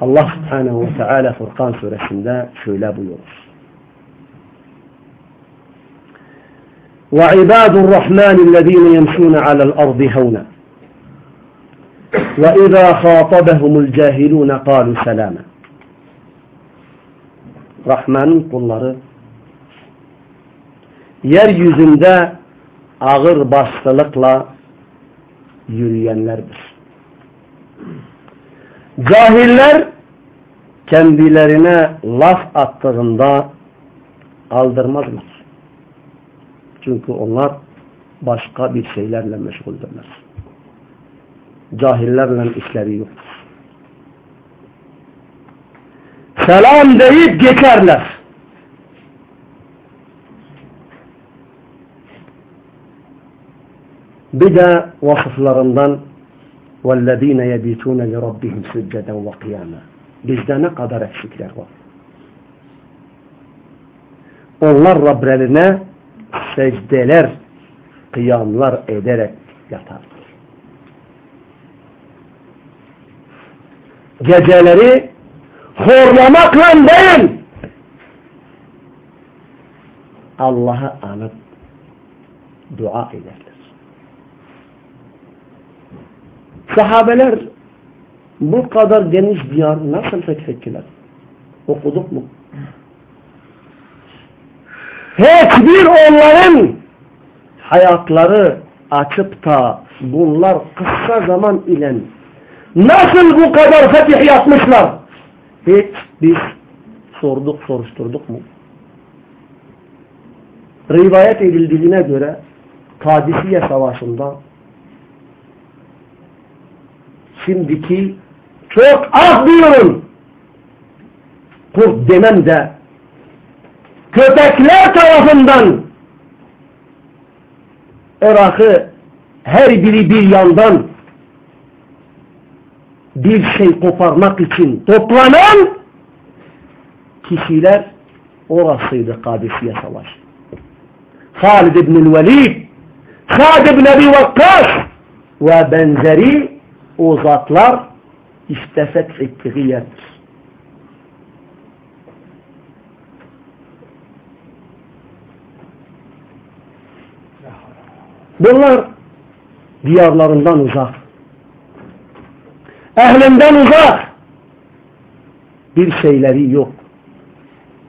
Allah subhanehu ve teala Furkan suresinde şöyle buyurur. وعباد الرحمن الذين يمشون على الأرض هونا وإذا خاطبهم الجاهلون قالوا سلاما Rahman'ın kulları yeryüzünde ağır bastılıkla yürüyenlerdir. Cahiller kendilerine laf attığında aldırmazlar. Çünkü onlar başka bir şeylerle meşguldürler. Cahillerle işleri yoktur. Selam deyip geçerler. Bir de vasıflarından وَالَّذ۪ينَ يَبِيتُونَ لِرَبِّهِمْ سُجَّدًا وَقِيَامًا Bizde ne kadar eksikler var. Onlar Rablerine secdeler, kıyamlar ederek yatarlar. Geceleri horlamakla değil, Allah'ı anıp dua ederler. Sahabeler bu kadar geniş diyar nasıl fethettiler? Okuduk mu? Hiçbir onların hayatları açıp da bunlar kısa zaman ile nasıl bu kadar fetih yapmışlar? Hiç biz sorduk, soruşturduk mu? Rivayet edildiğine göre Kadisiye Savaşı'nda şimdiki çok az diyorum kurt demem de köpekler tarafından Irak'ı her biri bir yandan bir şey koparmak için toplanan kişiler orasıydı Kadisiye Savaşı. Halid ibn Velid, Sa'd ibn Abi Vakkas ve benzeri o zatlar istefet ettiği yerdir. Bunlar diyarlarından uzak. Ehlinden uzak. Bir şeyleri yok.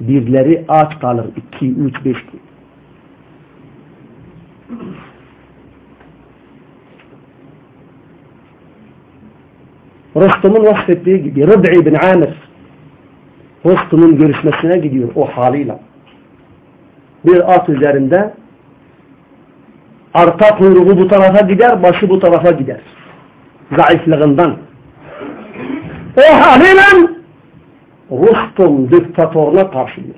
Birleri aç kalır. iki, üç, beş gün. Rostum'un vasfettiği gibi Rıb'i bin Amir Rostum'un görüşmesine gidiyor o haliyle. Bir at üzerinde arka kuyruğu bu tarafa gider, başı bu tarafa gider. Zayıflığından. O haliyle Rustum diktatörüne karşılıyor.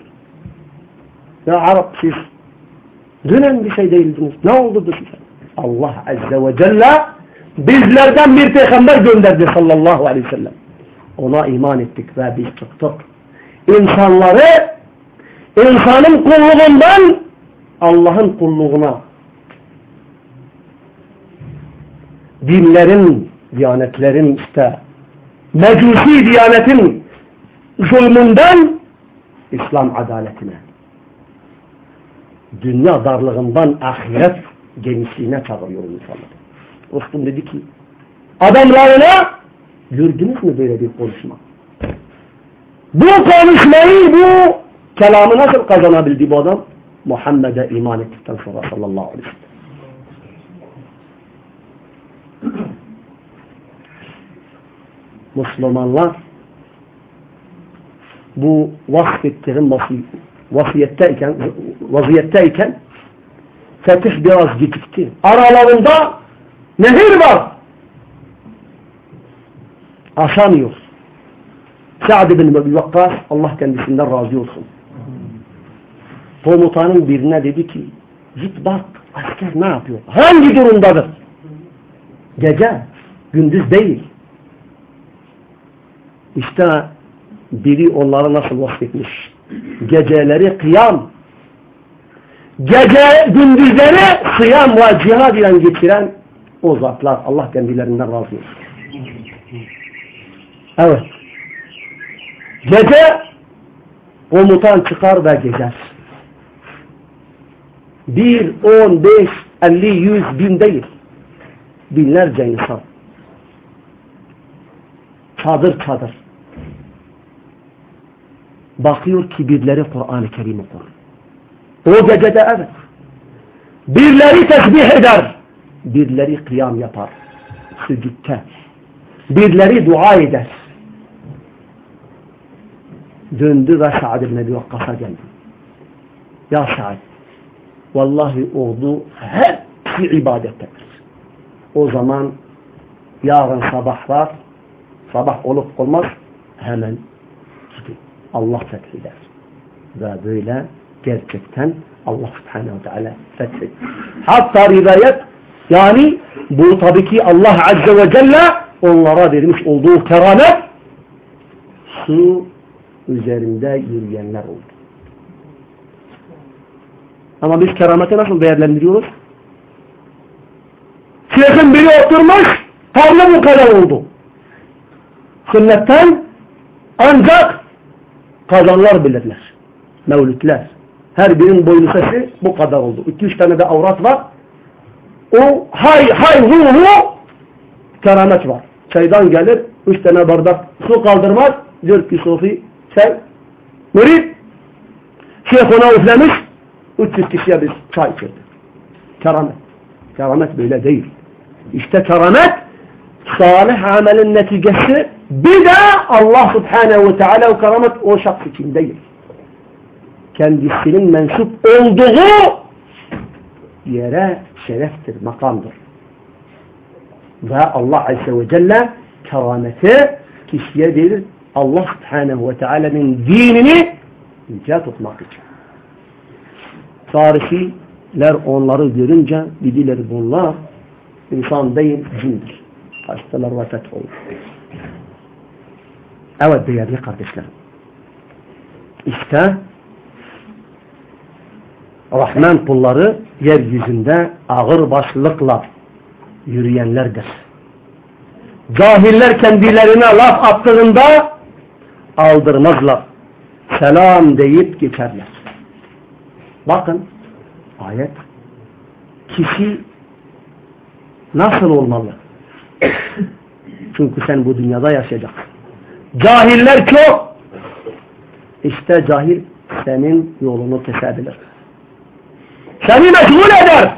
Ya Arap siz dünen bir şey değildiniz. Ne oldu bu size? Allah Azze ve Celle bizlerden bir peygamber gönderdi sallallahu aleyhi ve sellem. Ona iman ettik ve biz çıktık. İnsanları insanın kulluğundan Allah'ın kulluğuna dinlerin, diyanetlerin işte mecusi diyanetin zulmünden İslam adaletine dünya darlığından ahiret genişliğine çağırıyor insanları. Rıstım dedi ki adamlarına gördünüz mü böyle bir konuşma? Bu konuşmayı bu kelamı nasıl kazanabildi bu adam? Muhammed'e iman ettikten sonra sallallahu aleyhi ve sellem. Müslümanlar bu vasfettiğim vasiyetteyken, vaziyetteyken fetih biraz gecikti. Aralarında nehir var. Aşamıyor. Sa'd bin Ebi Vakkas Allah kendisinden razı olsun. Komutanın birine dedi ki git bak asker ne yapıyor? Hangi durumdadır? Gece, gündüz değil. İşte biri onları nasıl vasfetmiş. Geceleri kıyam, gece gündüzleri sıyam ve cihad ile geçiren o zatlar. Allah kendilerinden razı olsun. Evet. Gece komutan çıkar ve gezer. Bir, on, beş, elli, yüz, bin değil. Binlerce insan. Çadır çadır. Bakıyor ki birileri Kur'an-ı Kerim okur. O gecede evet. Birileri tesbih eder. Birileri kıyam yapar. Sücütte. Birileri dua eder. Döndü ve Sa'd ibn Ebi Vakkas'a geldi. Ya Sa'd vallahi ordu hepsi ibadettedir. O zaman yarın sabahlar sabah olup olmaz hemen gidin. Allah fetheder. Ve böyle gerçekten Allah subhanehu teala fetheder. Hatta rivayet yani bu tabii ki Allah azze ve celle onlara vermiş olduğu keramet su üzerinde yürüyenler oldu. Ama biz kerameti nasıl değerlendiriyoruz? Şeyhin biri oturmuş, parla bu kadar oldu. Sünnetten ancak kazanlar bilirler. Mevlütler. Her birinin boynu sesi bu kadar oldu. İki üç tane de avrat var. O hay hay hu hu keramet var. Çaydan gelir, üç tane bardak su kaldırmaz. Diyor ki Sofi sen mürid şeyh ona üflemiş 300 kişiye biz çay içirdik. Keramet. Keramet böyle değil. İşte keramet salih amelin neticesi bir de Allah subhanehu ve teala keramet o şahs için değil. Kendisinin mensup olduğu yere şereftir, makamdır. Ve Allah azze ve celle kerameti kişiye verir Allah subhanehu ve teala'nın dinini yüce tutmak için. Tarihiler onları görünce dediler bunlar insan değil cindir. Hastalar vefat olur. Evet değerli kardeşlerim. İşte Rahman kulları yeryüzünde ağır başlıkla yürüyenlerdir. Cahiller kendilerine laf attığında aldırmazlar. Selam deyip geçerler. Bakın ayet kişi nasıl olmalı? Çünkü sen bu dünyada yaşayacaksın. Cahiller çok. İşte cahil senin yolunu kesebilir. Seni meşgul eder.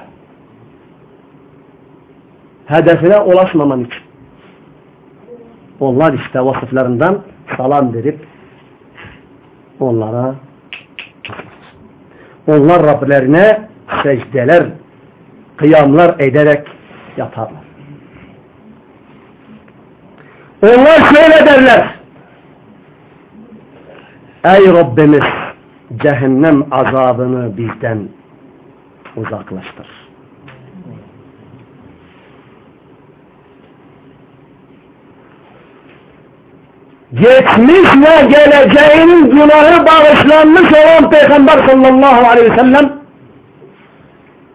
Hedefine ulaşmaman için. Onlar işte vasıflarından salam verip onlara onlar Rablerine secdeler, kıyamlar ederek yaparlar. Onlar şöyle derler. Ey Rabbimiz cehennem azabını bizden uzaklaştır. geçmiş ve geleceğin günahı bağışlanmış olan Peygamber sallallahu aleyhi ve sellem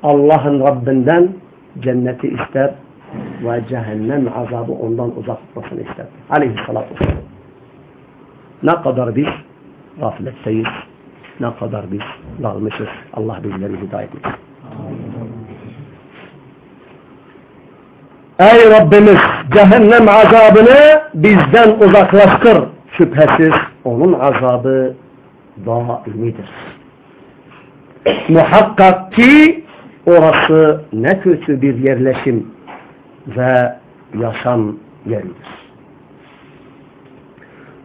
Allah'ın Rabbinden cenneti ister ve cehennem azabı ondan uzak tutmasını ister. Aleyhissalatü vesselam. Ne kadar biz gafletteyiz, ne kadar biz dalmışız. Allah bizleri hidayet etsin. Ey Rabbimiz cehennem azabını bizden uzaklaştır. Şüphesiz onun azabı daimidir. Muhakkak ki orası ne kötü bir yerleşim ve yaşam yeridir.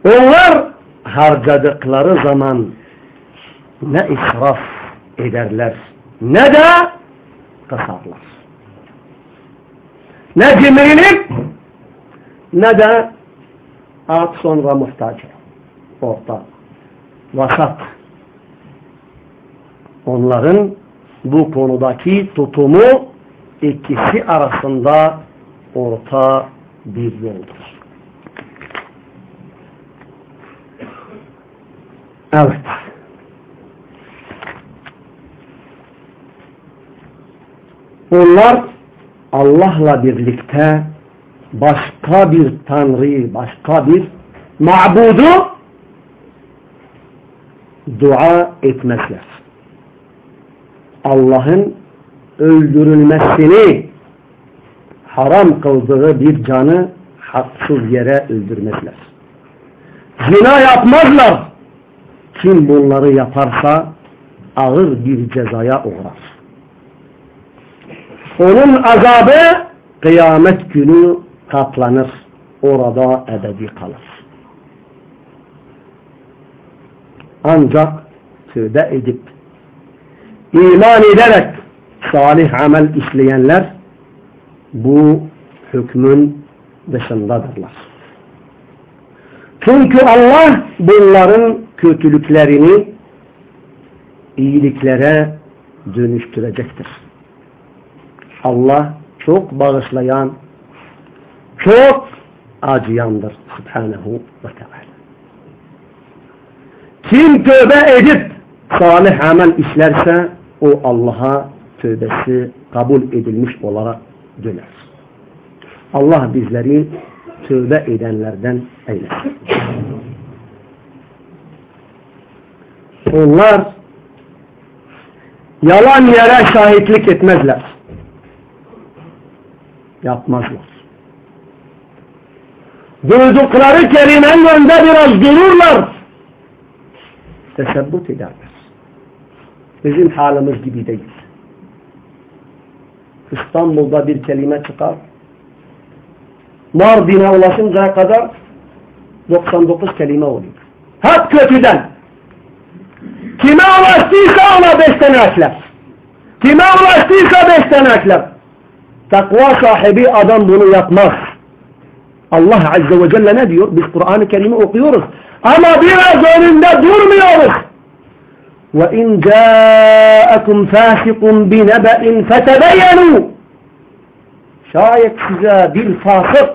Onlar harcadıkları zaman ne israf ederler ne de kasarlar ne cimrilik ne de at sonra muhtaç. Orta. Vasat. Onların bu konudaki tutumu ikisi arasında orta bir yoldur. Evet. Onlar Allah'la birlikte başka bir tanrı, başka bir mabudu dua etmezler. Allah'ın öldürülmesini haram kıldığı bir canı haksız yere öldürmezler. Zina yapmazlar. Kim bunları yaparsa ağır bir cezaya uğrar. Onun azabı kıyamet günü katlanır. Orada ebedi kalır. Ancak tövbe edip iman ederek salih amel işleyenler bu hükmün dışındadırlar. Çünkü Allah bunların kötülüklerini iyiliklere dönüştürecektir. Allah çok bağışlayan, çok acıyandır. Subhanahu ve Teala. Kim tövbe edip salih amel işlerse o Allah'a tövbesi kabul edilmiş olarak döner. Allah bizleri tövbe edenlerden eylesin. Onlar yalan yere şahitlik etmezler. Yapmazlar. Duydukları kelimenin önünde biraz dururlar. Tesebbüt ederler. Bizim halimiz gibi değil. İstanbul'da bir kelime çıkar. Mardin'e ulaşıncaya kadar 99 kelime oluyor. Hep kötüden. Kime ulaştıysa ona beş tane ekler. Kime ulaştıysa beş tane ekler. Takva sahibi adam bunu yapmaz. Allah Azze ve Celle ne diyor? Biz Kur'an-ı Kerim'i okuyoruz. Ama biraz önünde durmuyoruz. وَاِنْ جَاءَكُمْ فَاسِقٌ بِنَبَئٍ فَتَبَيَّنُوا Şayet size bir fasık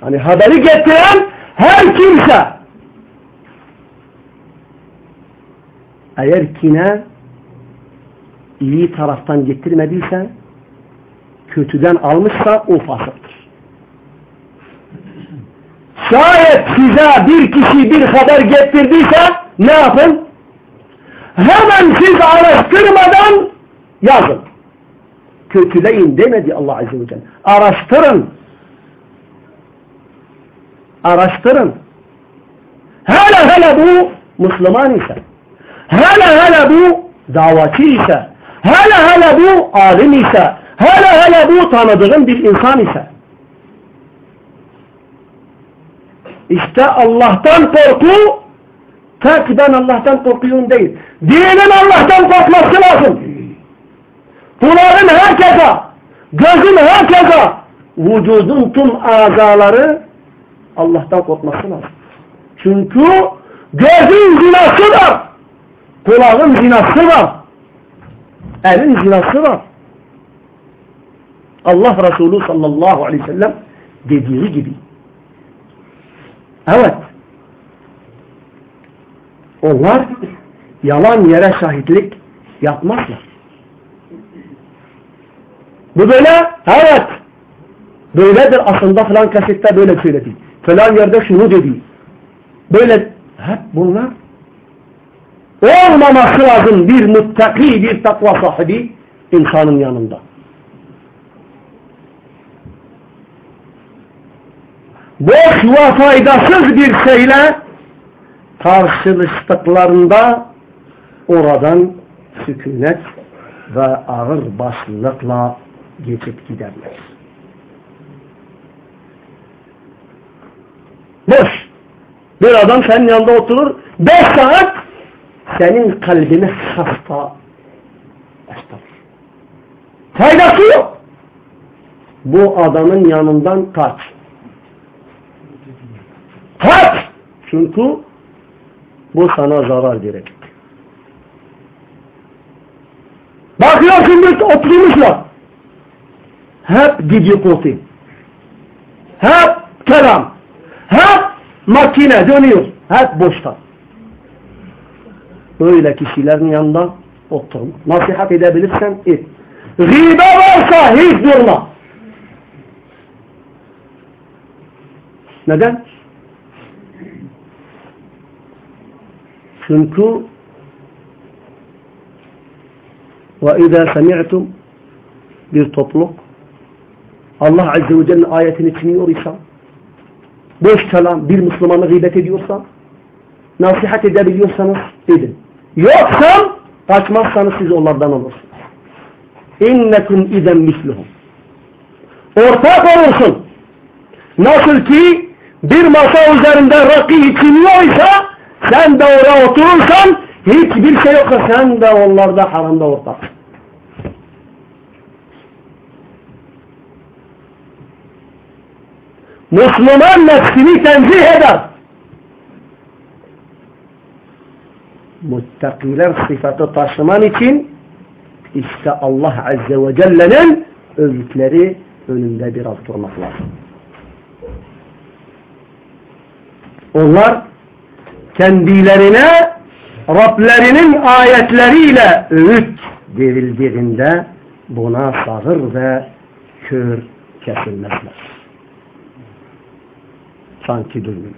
hani haberi getiren her kimse eğer kine iyi taraftan getirmediyse kötüden almışsa o fasıktır. Şayet size bir kişi bir haber getirdiyse ne yapın? Hemen siz araştırmadan yazın. Kötüleyin demedi Allah Azze ve Celle. Araştırın. Araştırın. Hele hele bu Müslüman ise, hele hele bu davatçı ise, hele hele bu alim ise, hele hele bu tanıdığın bir insan ise, işte Allah'tan korku tek ben Allah'tan korkuyorum değil. Dinin Allah'tan korkması lazım. Kulağın herkese, gözün herkese, vücudun tüm azaları Allah'tan korkması lazım. Çünkü gözün zinası var. Kulağın zinası var. Elin zinası var. Allah Resulü sallallahu aleyhi ve sellem dediği gibi. Evet. Onlar yalan yere şahitlik yapmazlar. Bu böyle? Evet. Böyledir aslında falan kasette böyle söyledi. Falan yerde şunu dedi. Böyle hep bunlar olmaması lazım bir muttaki bir takva sahibi insanın yanında. Boş ve faydasız bir şeyle karşılaştıklarında oradan sükunet ve ağır başlılıkla geçip giderler. Boş. Bir adam senin yanında oturur, beş saat senin kalbini hasta başlar. Faydası yok. Bu adamın yanından kaç. Kaç! Çünkü bu sana zarar verecek. Bakıyorsun bir oturmuşlar. Hep dedikodu. Hep kelam. Hep makine dönüyor. Hep boşta. Öyle kişilerin yanında otur. Nasihat edebilirsen et. Gıbe varsa hiç durma. Neden? Çünkü ve izâ semi'tum bir topluluk Allah Azze ve Celle'nin ayetini çiğniyor ise boş kalan bir Müslümanı gıybet ediyorsa nasihat edebiliyorsanız edin. Yoksa kaçmazsanız siz onlardan olursunuz. İnnekum iden misluhum. Ortak olursun. Nasıl ki bir masa üzerinde rakı içiliyorsa sen de oraya oturursan hiçbir şey yoksa sen de onlarda haramda ortaksın. Müslüman nefsini tenzih eder. Muttakiler sıfatı taşıman için işte Allah Azze ve Celle'nin övgütleri önünde biraz durmak lazım. Onlar kendilerine Rablerinin ayetleriyle öğüt verildiğinde buna sağır ve kör kesilmezler sanki duymuyor.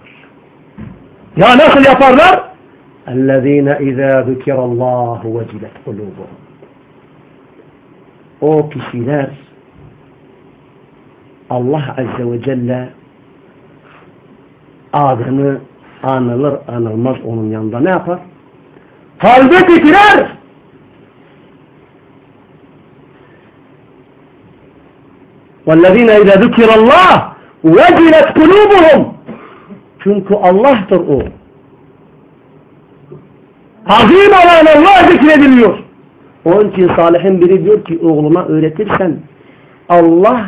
Ya nasıl yaparlar? اَلَّذ۪ينَ اِذَا ذُكِرَ اللّٰهُ وَجِلَتْ قُلُوبُهُمْ O kişiler Allah Azze ve Celle adını anılır anılmaz onun yanında ne yapar? Kalbi titrer. وَالَّذ۪ينَ اِذَا ذُكِرَ اللّٰهُ وَجِلَتْ قُلُوبُهُمْ çünkü Allah'tır o. Azim olan Allah zikrediliyor. Onun için salihin biri diyor ki oğluma öğretirsen Allah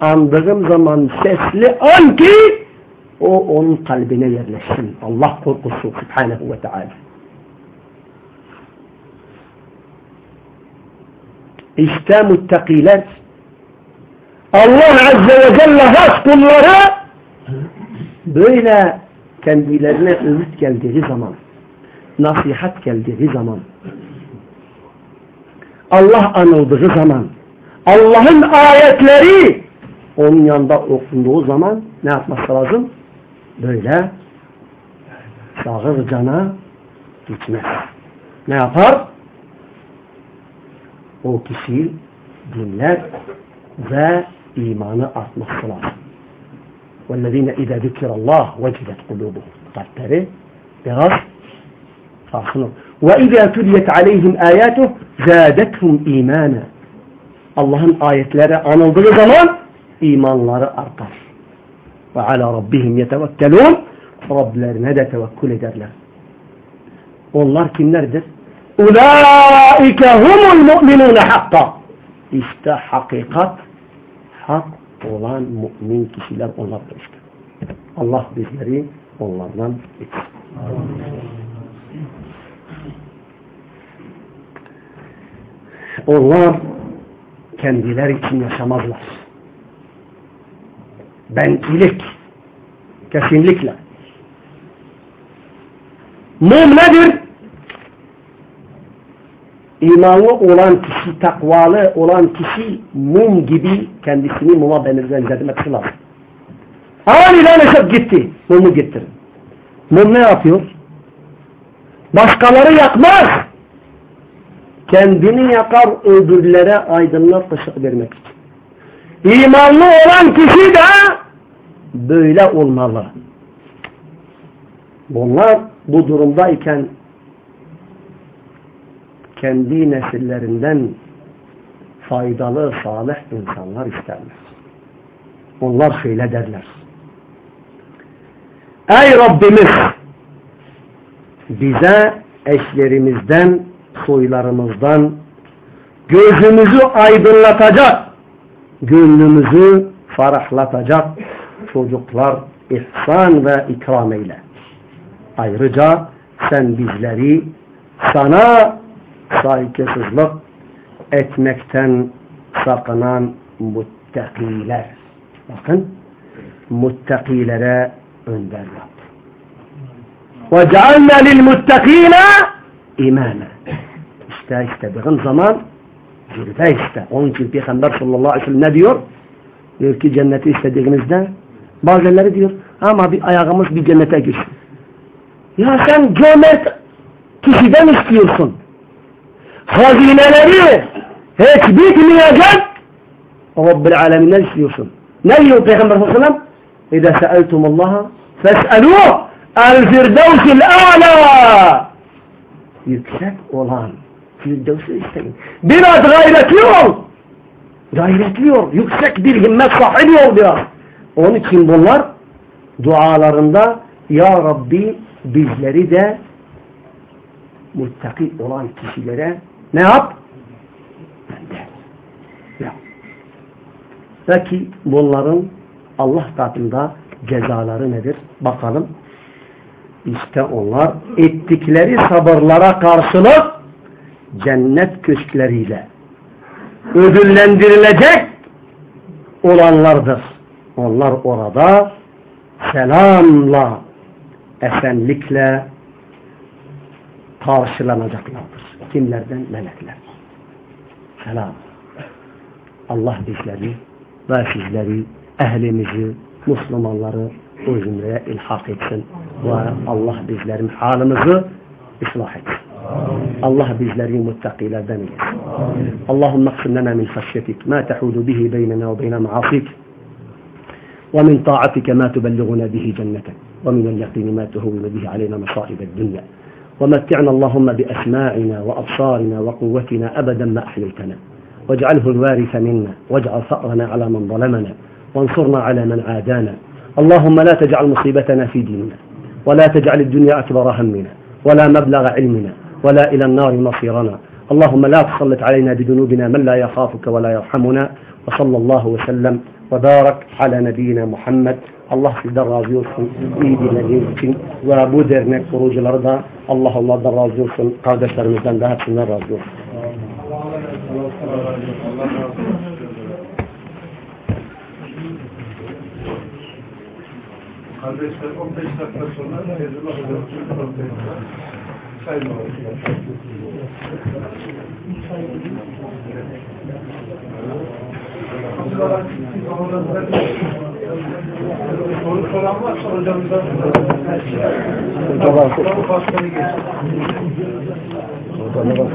andığım zaman sesli an ki o onun kalbine yerleşsin. Allah korkusu subhanehu ve teala. İşte muttakiler Allah Azze ve Celle has kulları böyle kendilerine ümit geldiği zaman, nasihat geldiği zaman, Allah anıldığı zaman, Allah'ın ayetleri onun yanında okunduğu zaman ne yapması lazım? Böyle sağır cana gitmez. Ne yapar? O kişi dinler ve imanı artması lazım. وَالَّذ۪ينَ اِذَا ذُكِرَ اللّٰهِ وَجِلَتْ قُلُوبُهُمْ Kalpleri biraz sarsınır. وَاِذَا تُلْيَتْ عَلَيْهِمْ آيَاتُهُ زَادَتْهُمْ اِيمَانًا Allah'ın ayetleri anıldığı zaman imanları artar. وَعَلَى رَبِّهِمْ يَتَوَكَّلُونَ Rablerine de tevekkül ederler. Onlar kimlerdir? اُولَٰئِكَ هُمُ الْمُؤْمِنُونَ حَقًّا İşte hakikat, hak olan mümin kişiler onlardır işte. Allah bizleri onlardan etsin. Onlar kendiler için yaşamazlar. Bencilik kesinlikle. Mum nedir? imanlı olan kişi, takvalı olan kişi mum gibi kendisini muma benzetmesi lazım. Aniden esip gitti. Mumu getirin. Mum ne yapıyor? Başkaları yakmaz. Kendini yakar öbürlere aydınlık ışık vermek için. İmanlı olan kişi de böyle olmalı. Bunlar bu durumdayken kendi nesillerinden faydalı, salih insanlar isterler. Onlar şöyle derler. Ey Rabbimiz! Bize eşlerimizden, soylarımızdan gözümüzü aydınlatacak, gönlümüzü ferahlatacak çocuklar ihsan ve ikram eyle. Ayrıca sen bizleri sana saygısızlık etmekten sakınan muttakiler. Bakın muttakilere önder yap. وَجَعَلْنَا لِلْمُتَّقِينَ imame. İste istediğin zaman zirve iste. Onun için Peygamber sallallahu aleyhi ve sellem ne diyor? Diyor ki cenneti istediğinizde bazıları diyor ama bir ayağımız bir cennete girsin. Ya sen cömert kişiden istiyorsun. Hazineleri hiç bitmeyecek Rabbil aleminden istiyorsun. Ne diyor Peygamber sallallahu aleyhi ve sellem? İzâ se'eltumullaha fes'elûh el-firdevsil a'lâ yüksek olan Firdevs'i isteyin. Biraz gayretli ol. Gayretli ol. Yüksek bir himmet sahibi ol biraz. Onun için bunlar dualarında Ya Rabbi bizleri de muttaki olan kişilere ne yap? Gönder. Ya. Peki bunların Allah katında cezaları nedir? Bakalım. İşte onlar ettikleri sabırlara karşılık cennet köşkleriyle ödüllendirilecek olanlardır. Onlar orada selamla, esenlikle karşılanacaklardır. Kimlerden? Melekler. Selam. Allah bizleri ve sizleri, ehlimizi, Müslümanları o zümreye ilhak etsin. Ve Allah bizlerin halimizi ıslah etsin. Allah bizleri muttakilerden eylesin. Allahümme aksim lana min haşyetik ma tehudu bihi beynena ve beyne maasik ومن طاعتك ما تبلغنا به جنتك ومن اليقين ما تهون به علينا مصائب الدنيا ومتعنا اللهم بأسماعنا وأبصارنا وقوتنا أبدا ما أحييتنا واجعله الوارث منا واجعل ثأرنا على من ظلمنا وانصرنا على من عادانا اللهم لا تجعل مصيبتنا في ديننا ولا تجعل الدنيا أكبر همنا ولا مبلغ علمنا ولا إلى النار مصيرنا اللهم لا تسلط علينا بذنوبنا من لا يخافك ولا يرحمنا وصلى الله وسلم وبارك على نبينا محمد olsun. İyi dinlediğiniz için ve bu dernek kurucuları da Allah onlardan razı olsun. Kardeşlerimizden de hepsinden razı olsun. Kardeşler 15 dakika sonra Ezra Hoca'nın konteninde sayma olacak. Soru soran varsa hocamızdan Tamam. Başkanı geçsin. Tamam.